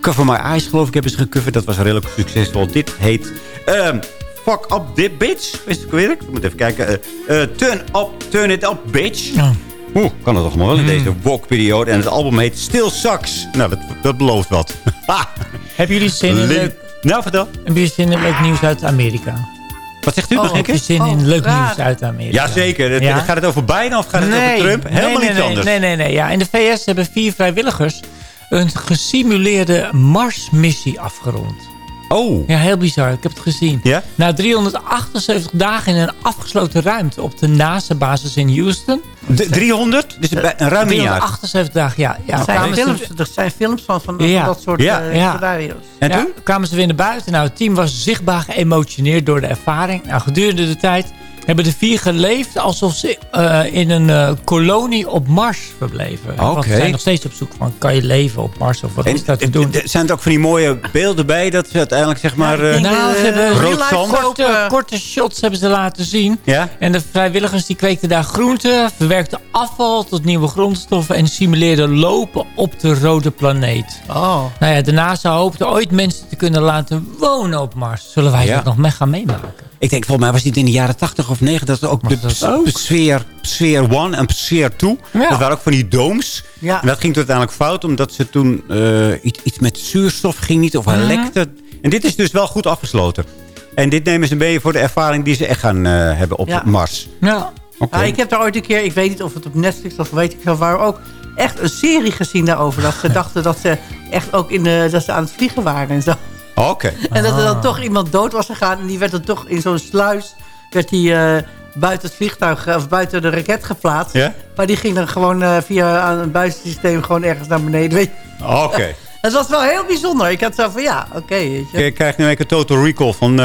Speaker 8: Cover My Eyes, geloof ik, hebben ze gecoverd. Dat was redelijk succesvol. Dit heet... Um, Fuck Up Dit Bitch. Is het weer? Ik moet even kijken. Uh, uh, turn, up, turn It Up Bitch.
Speaker 12: Ja.
Speaker 8: Oeh, kan het toch wel in
Speaker 12: Mm.
Speaker 8: deze walk-periode. En het album heet Still Sucks. Nou, dat, dat belooft wat. *laughs*
Speaker 12: Hebben jullie zin in leuk...
Speaker 8: Nou, vertel.
Speaker 12: Hebben jullie zin in leuk nieuws uit Amerika?
Speaker 8: Wat zegt u
Speaker 12: oh,
Speaker 8: nog keer?
Speaker 12: Heb je zin in leuk nieuws uit Amerika?
Speaker 8: Jazeker. Ja? Gaat het over Biden of gaat het
Speaker 12: nee,
Speaker 8: over Trump? Helemaal
Speaker 12: nee, nee,
Speaker 8: anders.
Speaker 12: Nee, nee, nee. Ja. In de VS hebben vier vrijwilligers een gesimuleerde Marsmissie afgerond.
Speaker 8: Oh.
Speaker 12: Ja, heel bizar. Ik heb het gezien.
Speaker 8: Ja?
Speaker 12: Na 378 dagen in een afgesloten ruimte op de NASA-basis in Houston.
Speaker 8: De 300? Dus een ruim een jaar.
Speaker 12: 378 dagen, ja. ja
Speaker 16: er, zijn films, er zijn films van, van
Speaker 12: ja.
Speaker 16: dat soort
Speaker 12: ja.
Speaker 16: uh,
Speaker 12: ja.
Speaker 16: scenario's.
Speaker 12: En toen? Kwamen ze weer naar buiten. Nou, het team was zichtbaar geëmotioneerd door de ervaring. Nou, gedurende de tijd hebben de vier geleefd alsof ze uh, in een uh, kolonie op Mars verbleven.
Speaker 8: Okay.
Speaker 12: Want ze zijn nog steeds op zoek van, kan je leven op Mars of wat en, is dat te doen?
Speaker 8: Zijn er ook van die mooie beelden bij dat ze uiteindelijk zeg maar uh,
Speaker 12: nou, ze hebben
Speaker 8: rood zand?
Speaker 12: Korte, korte shots hebben ze laten zien.
Speaker 8: Ja?
Speaker 12: En de vrijwilligers die kweekten daar groenten, verwerkten afval tot nieuwe grondstoffen en simuleerden lopen op de rode planeet.
Speaker 16: Oh.
Speaker 12: Nou ja, de NASA hoopte ooit mensen te kunnen laten wonen op Mars. Zullen wij
Speaker 8: ja.
Speaker 12: dat nog mee gaan meemaken?
Speaker 8: Ik denk, volgens mij was dit in de jaren 80 of of 9. Dat is ook de sfeer, sfeer 1 en sfeer 2. Dat waren ook van die dooms.
Speaker 16: Ja.
Speaker 8: En dat ging toen uiteindelijk fout. Omdat ze toen eh, iets, iets met zuurstof ging niet. Of
Speaker 16: Mhm.
Speaker 8: lekte. En dit is dus wel goed afgesloten. En dit nemen ze mee voor de ervaring die ze echt gaan eh, hebben op
Speaker 16: Ja.
Speaker 8: Mars.
Speaker 12: Ja.
Speaker 8: Oké.
Speaker 16: Ja, ik heb daar ooit een keer, ik weet niet of het op Netflix of weet ik veel waar ook, echt een serie gezien daarover. Dat ze *laughs* dachten dat ze echt ook in de, dat ze aan het vliegen waren en zo.
Speaker 8: Oké.
Speaker 16: En dat er
Speaker 12: Ah.
Speaker 16: dan toch iemand dood was gegaan. En die werd dan toch in zo'n sluis, werd die eh, buiten het vliegtuig, eh, of buiten de raket geplaatst.
Speaker 8: Ja?
Speaker 16: Maar die ging dan gewoon eh, via een buitensysteem gewoon ergens naar beneden. Weet je.
Speaker 8: Oké. *laughs*
Speaker 16: Het was wel heel bijzonder. Ik had zo van, ja, oké. weet je.
Speaker 8: Je krijgt nu een total recall van...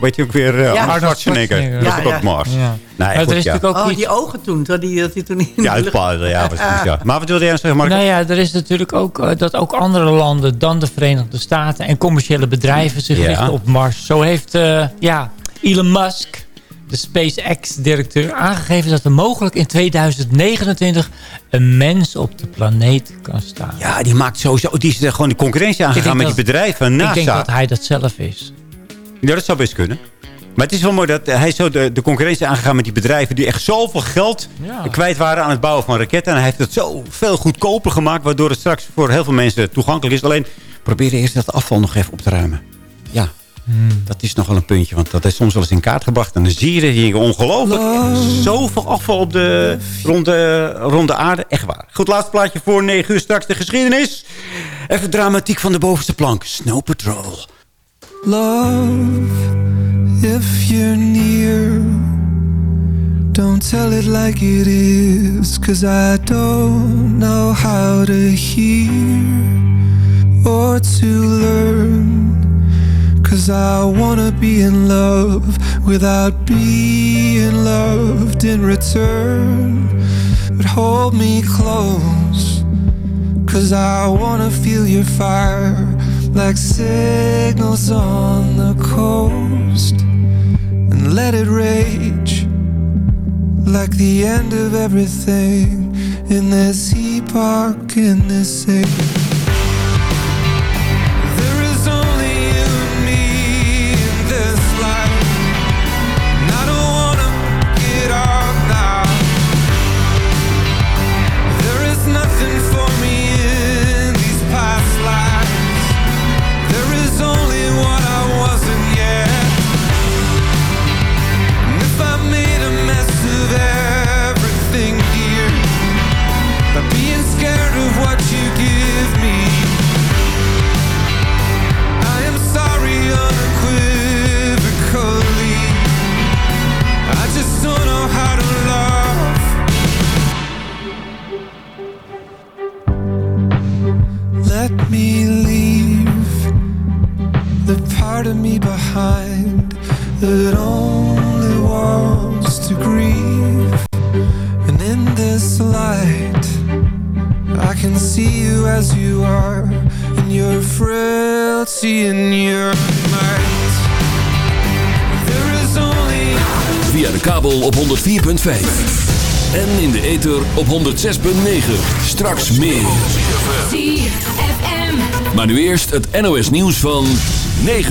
Speaker 8: weet je ook weer... eh
Speaker 16: Ja.
Speaker 8: Arnold Schwarzenegger. Dat
Speaker 16: Ja,
Speaker 8: is Mars.
Speaker 12: Ja.
Speaker 8: Nee,
Speaker 12: Maar
Speaker 8: goed,
Speaker 12: er is
Speaker 8: ja.
Speaker 12: natuurlijk ook
Speaker 16: Oh,
Speaker 12: iets...
Speaker 16: die ogen toen. Dat die, dat die toen in
Speaker 8: Ja,
Speaker 16: de lucht-
Speaker 8: uitpalen. Ja, *laughs* precies, ja. Maar wat wilde jij nou zeggen, Mark?
Speaker 12: Nou ja, er is natuurlijk ook dat ook andere landen dan de Verenigde Staten en commerciële bedrijven zich
Speaker 8: Ja.
Speaker 12: richten op Mars. Zo heeft eh, ja, Elon Musk, de SpaceX-directeur, aangegeven dat er mogelijk in 2029 een mens op de planeet kan staan.
Speaker 8: Ja, die maakt sowieso... Die is er gewoon de concurrentie
Speaker 12: Ik
Speaker 8: aangegaan met die bedrijven.
Speaker 12: Ik
Speaker 8: NASA.
Speaker 12: denk dat hij dat zelf is.
Speaker 8: Ja, dat zou best kunnen. Maar het is wel mooi dat hij zo de, de concurrentie aangegaan met die bedrijven... die echt zoveel geld
Speaker 12: Ja.
Speaker 8: kwijt waren aan het bouwen van raketten. En hij heeft het zo veel goedkoper gemaakt... waardoor het straks voor heel veel mensen toegankelijk is. Alleen proberen eerst dat afval nog even op te ruimen. Ja, dat is nogal een puntje. Want dat is soms wel eens in kaart gebracht. En dan zie je hier ongelooflijk zoveel afval op de, rond, de, rond de aarde. Echt waar. Goed, laatste plaatje voor 9 uur straks de geschiedenis. Even dramatiek van de bovenste plank. Snow Patrol.
Speaker 19: Love, if you're near, don't tell it like it is. Cause I don't know how to hear or to learn. Cause I wanna be in love without being loved in return. But hold me close. Cause I wanna feel your fire like signals on the coast and let it rage like the end of everything in this epoch, in this age. Behind that only wants to grieve. And in this light, I can see you as you are, in your frailty and your might. There is only
Speaker 27: Via de kabel op 104.5. En in de ether op 106.9. Straks meer. Maar nu eerst het NOS nieuws van 9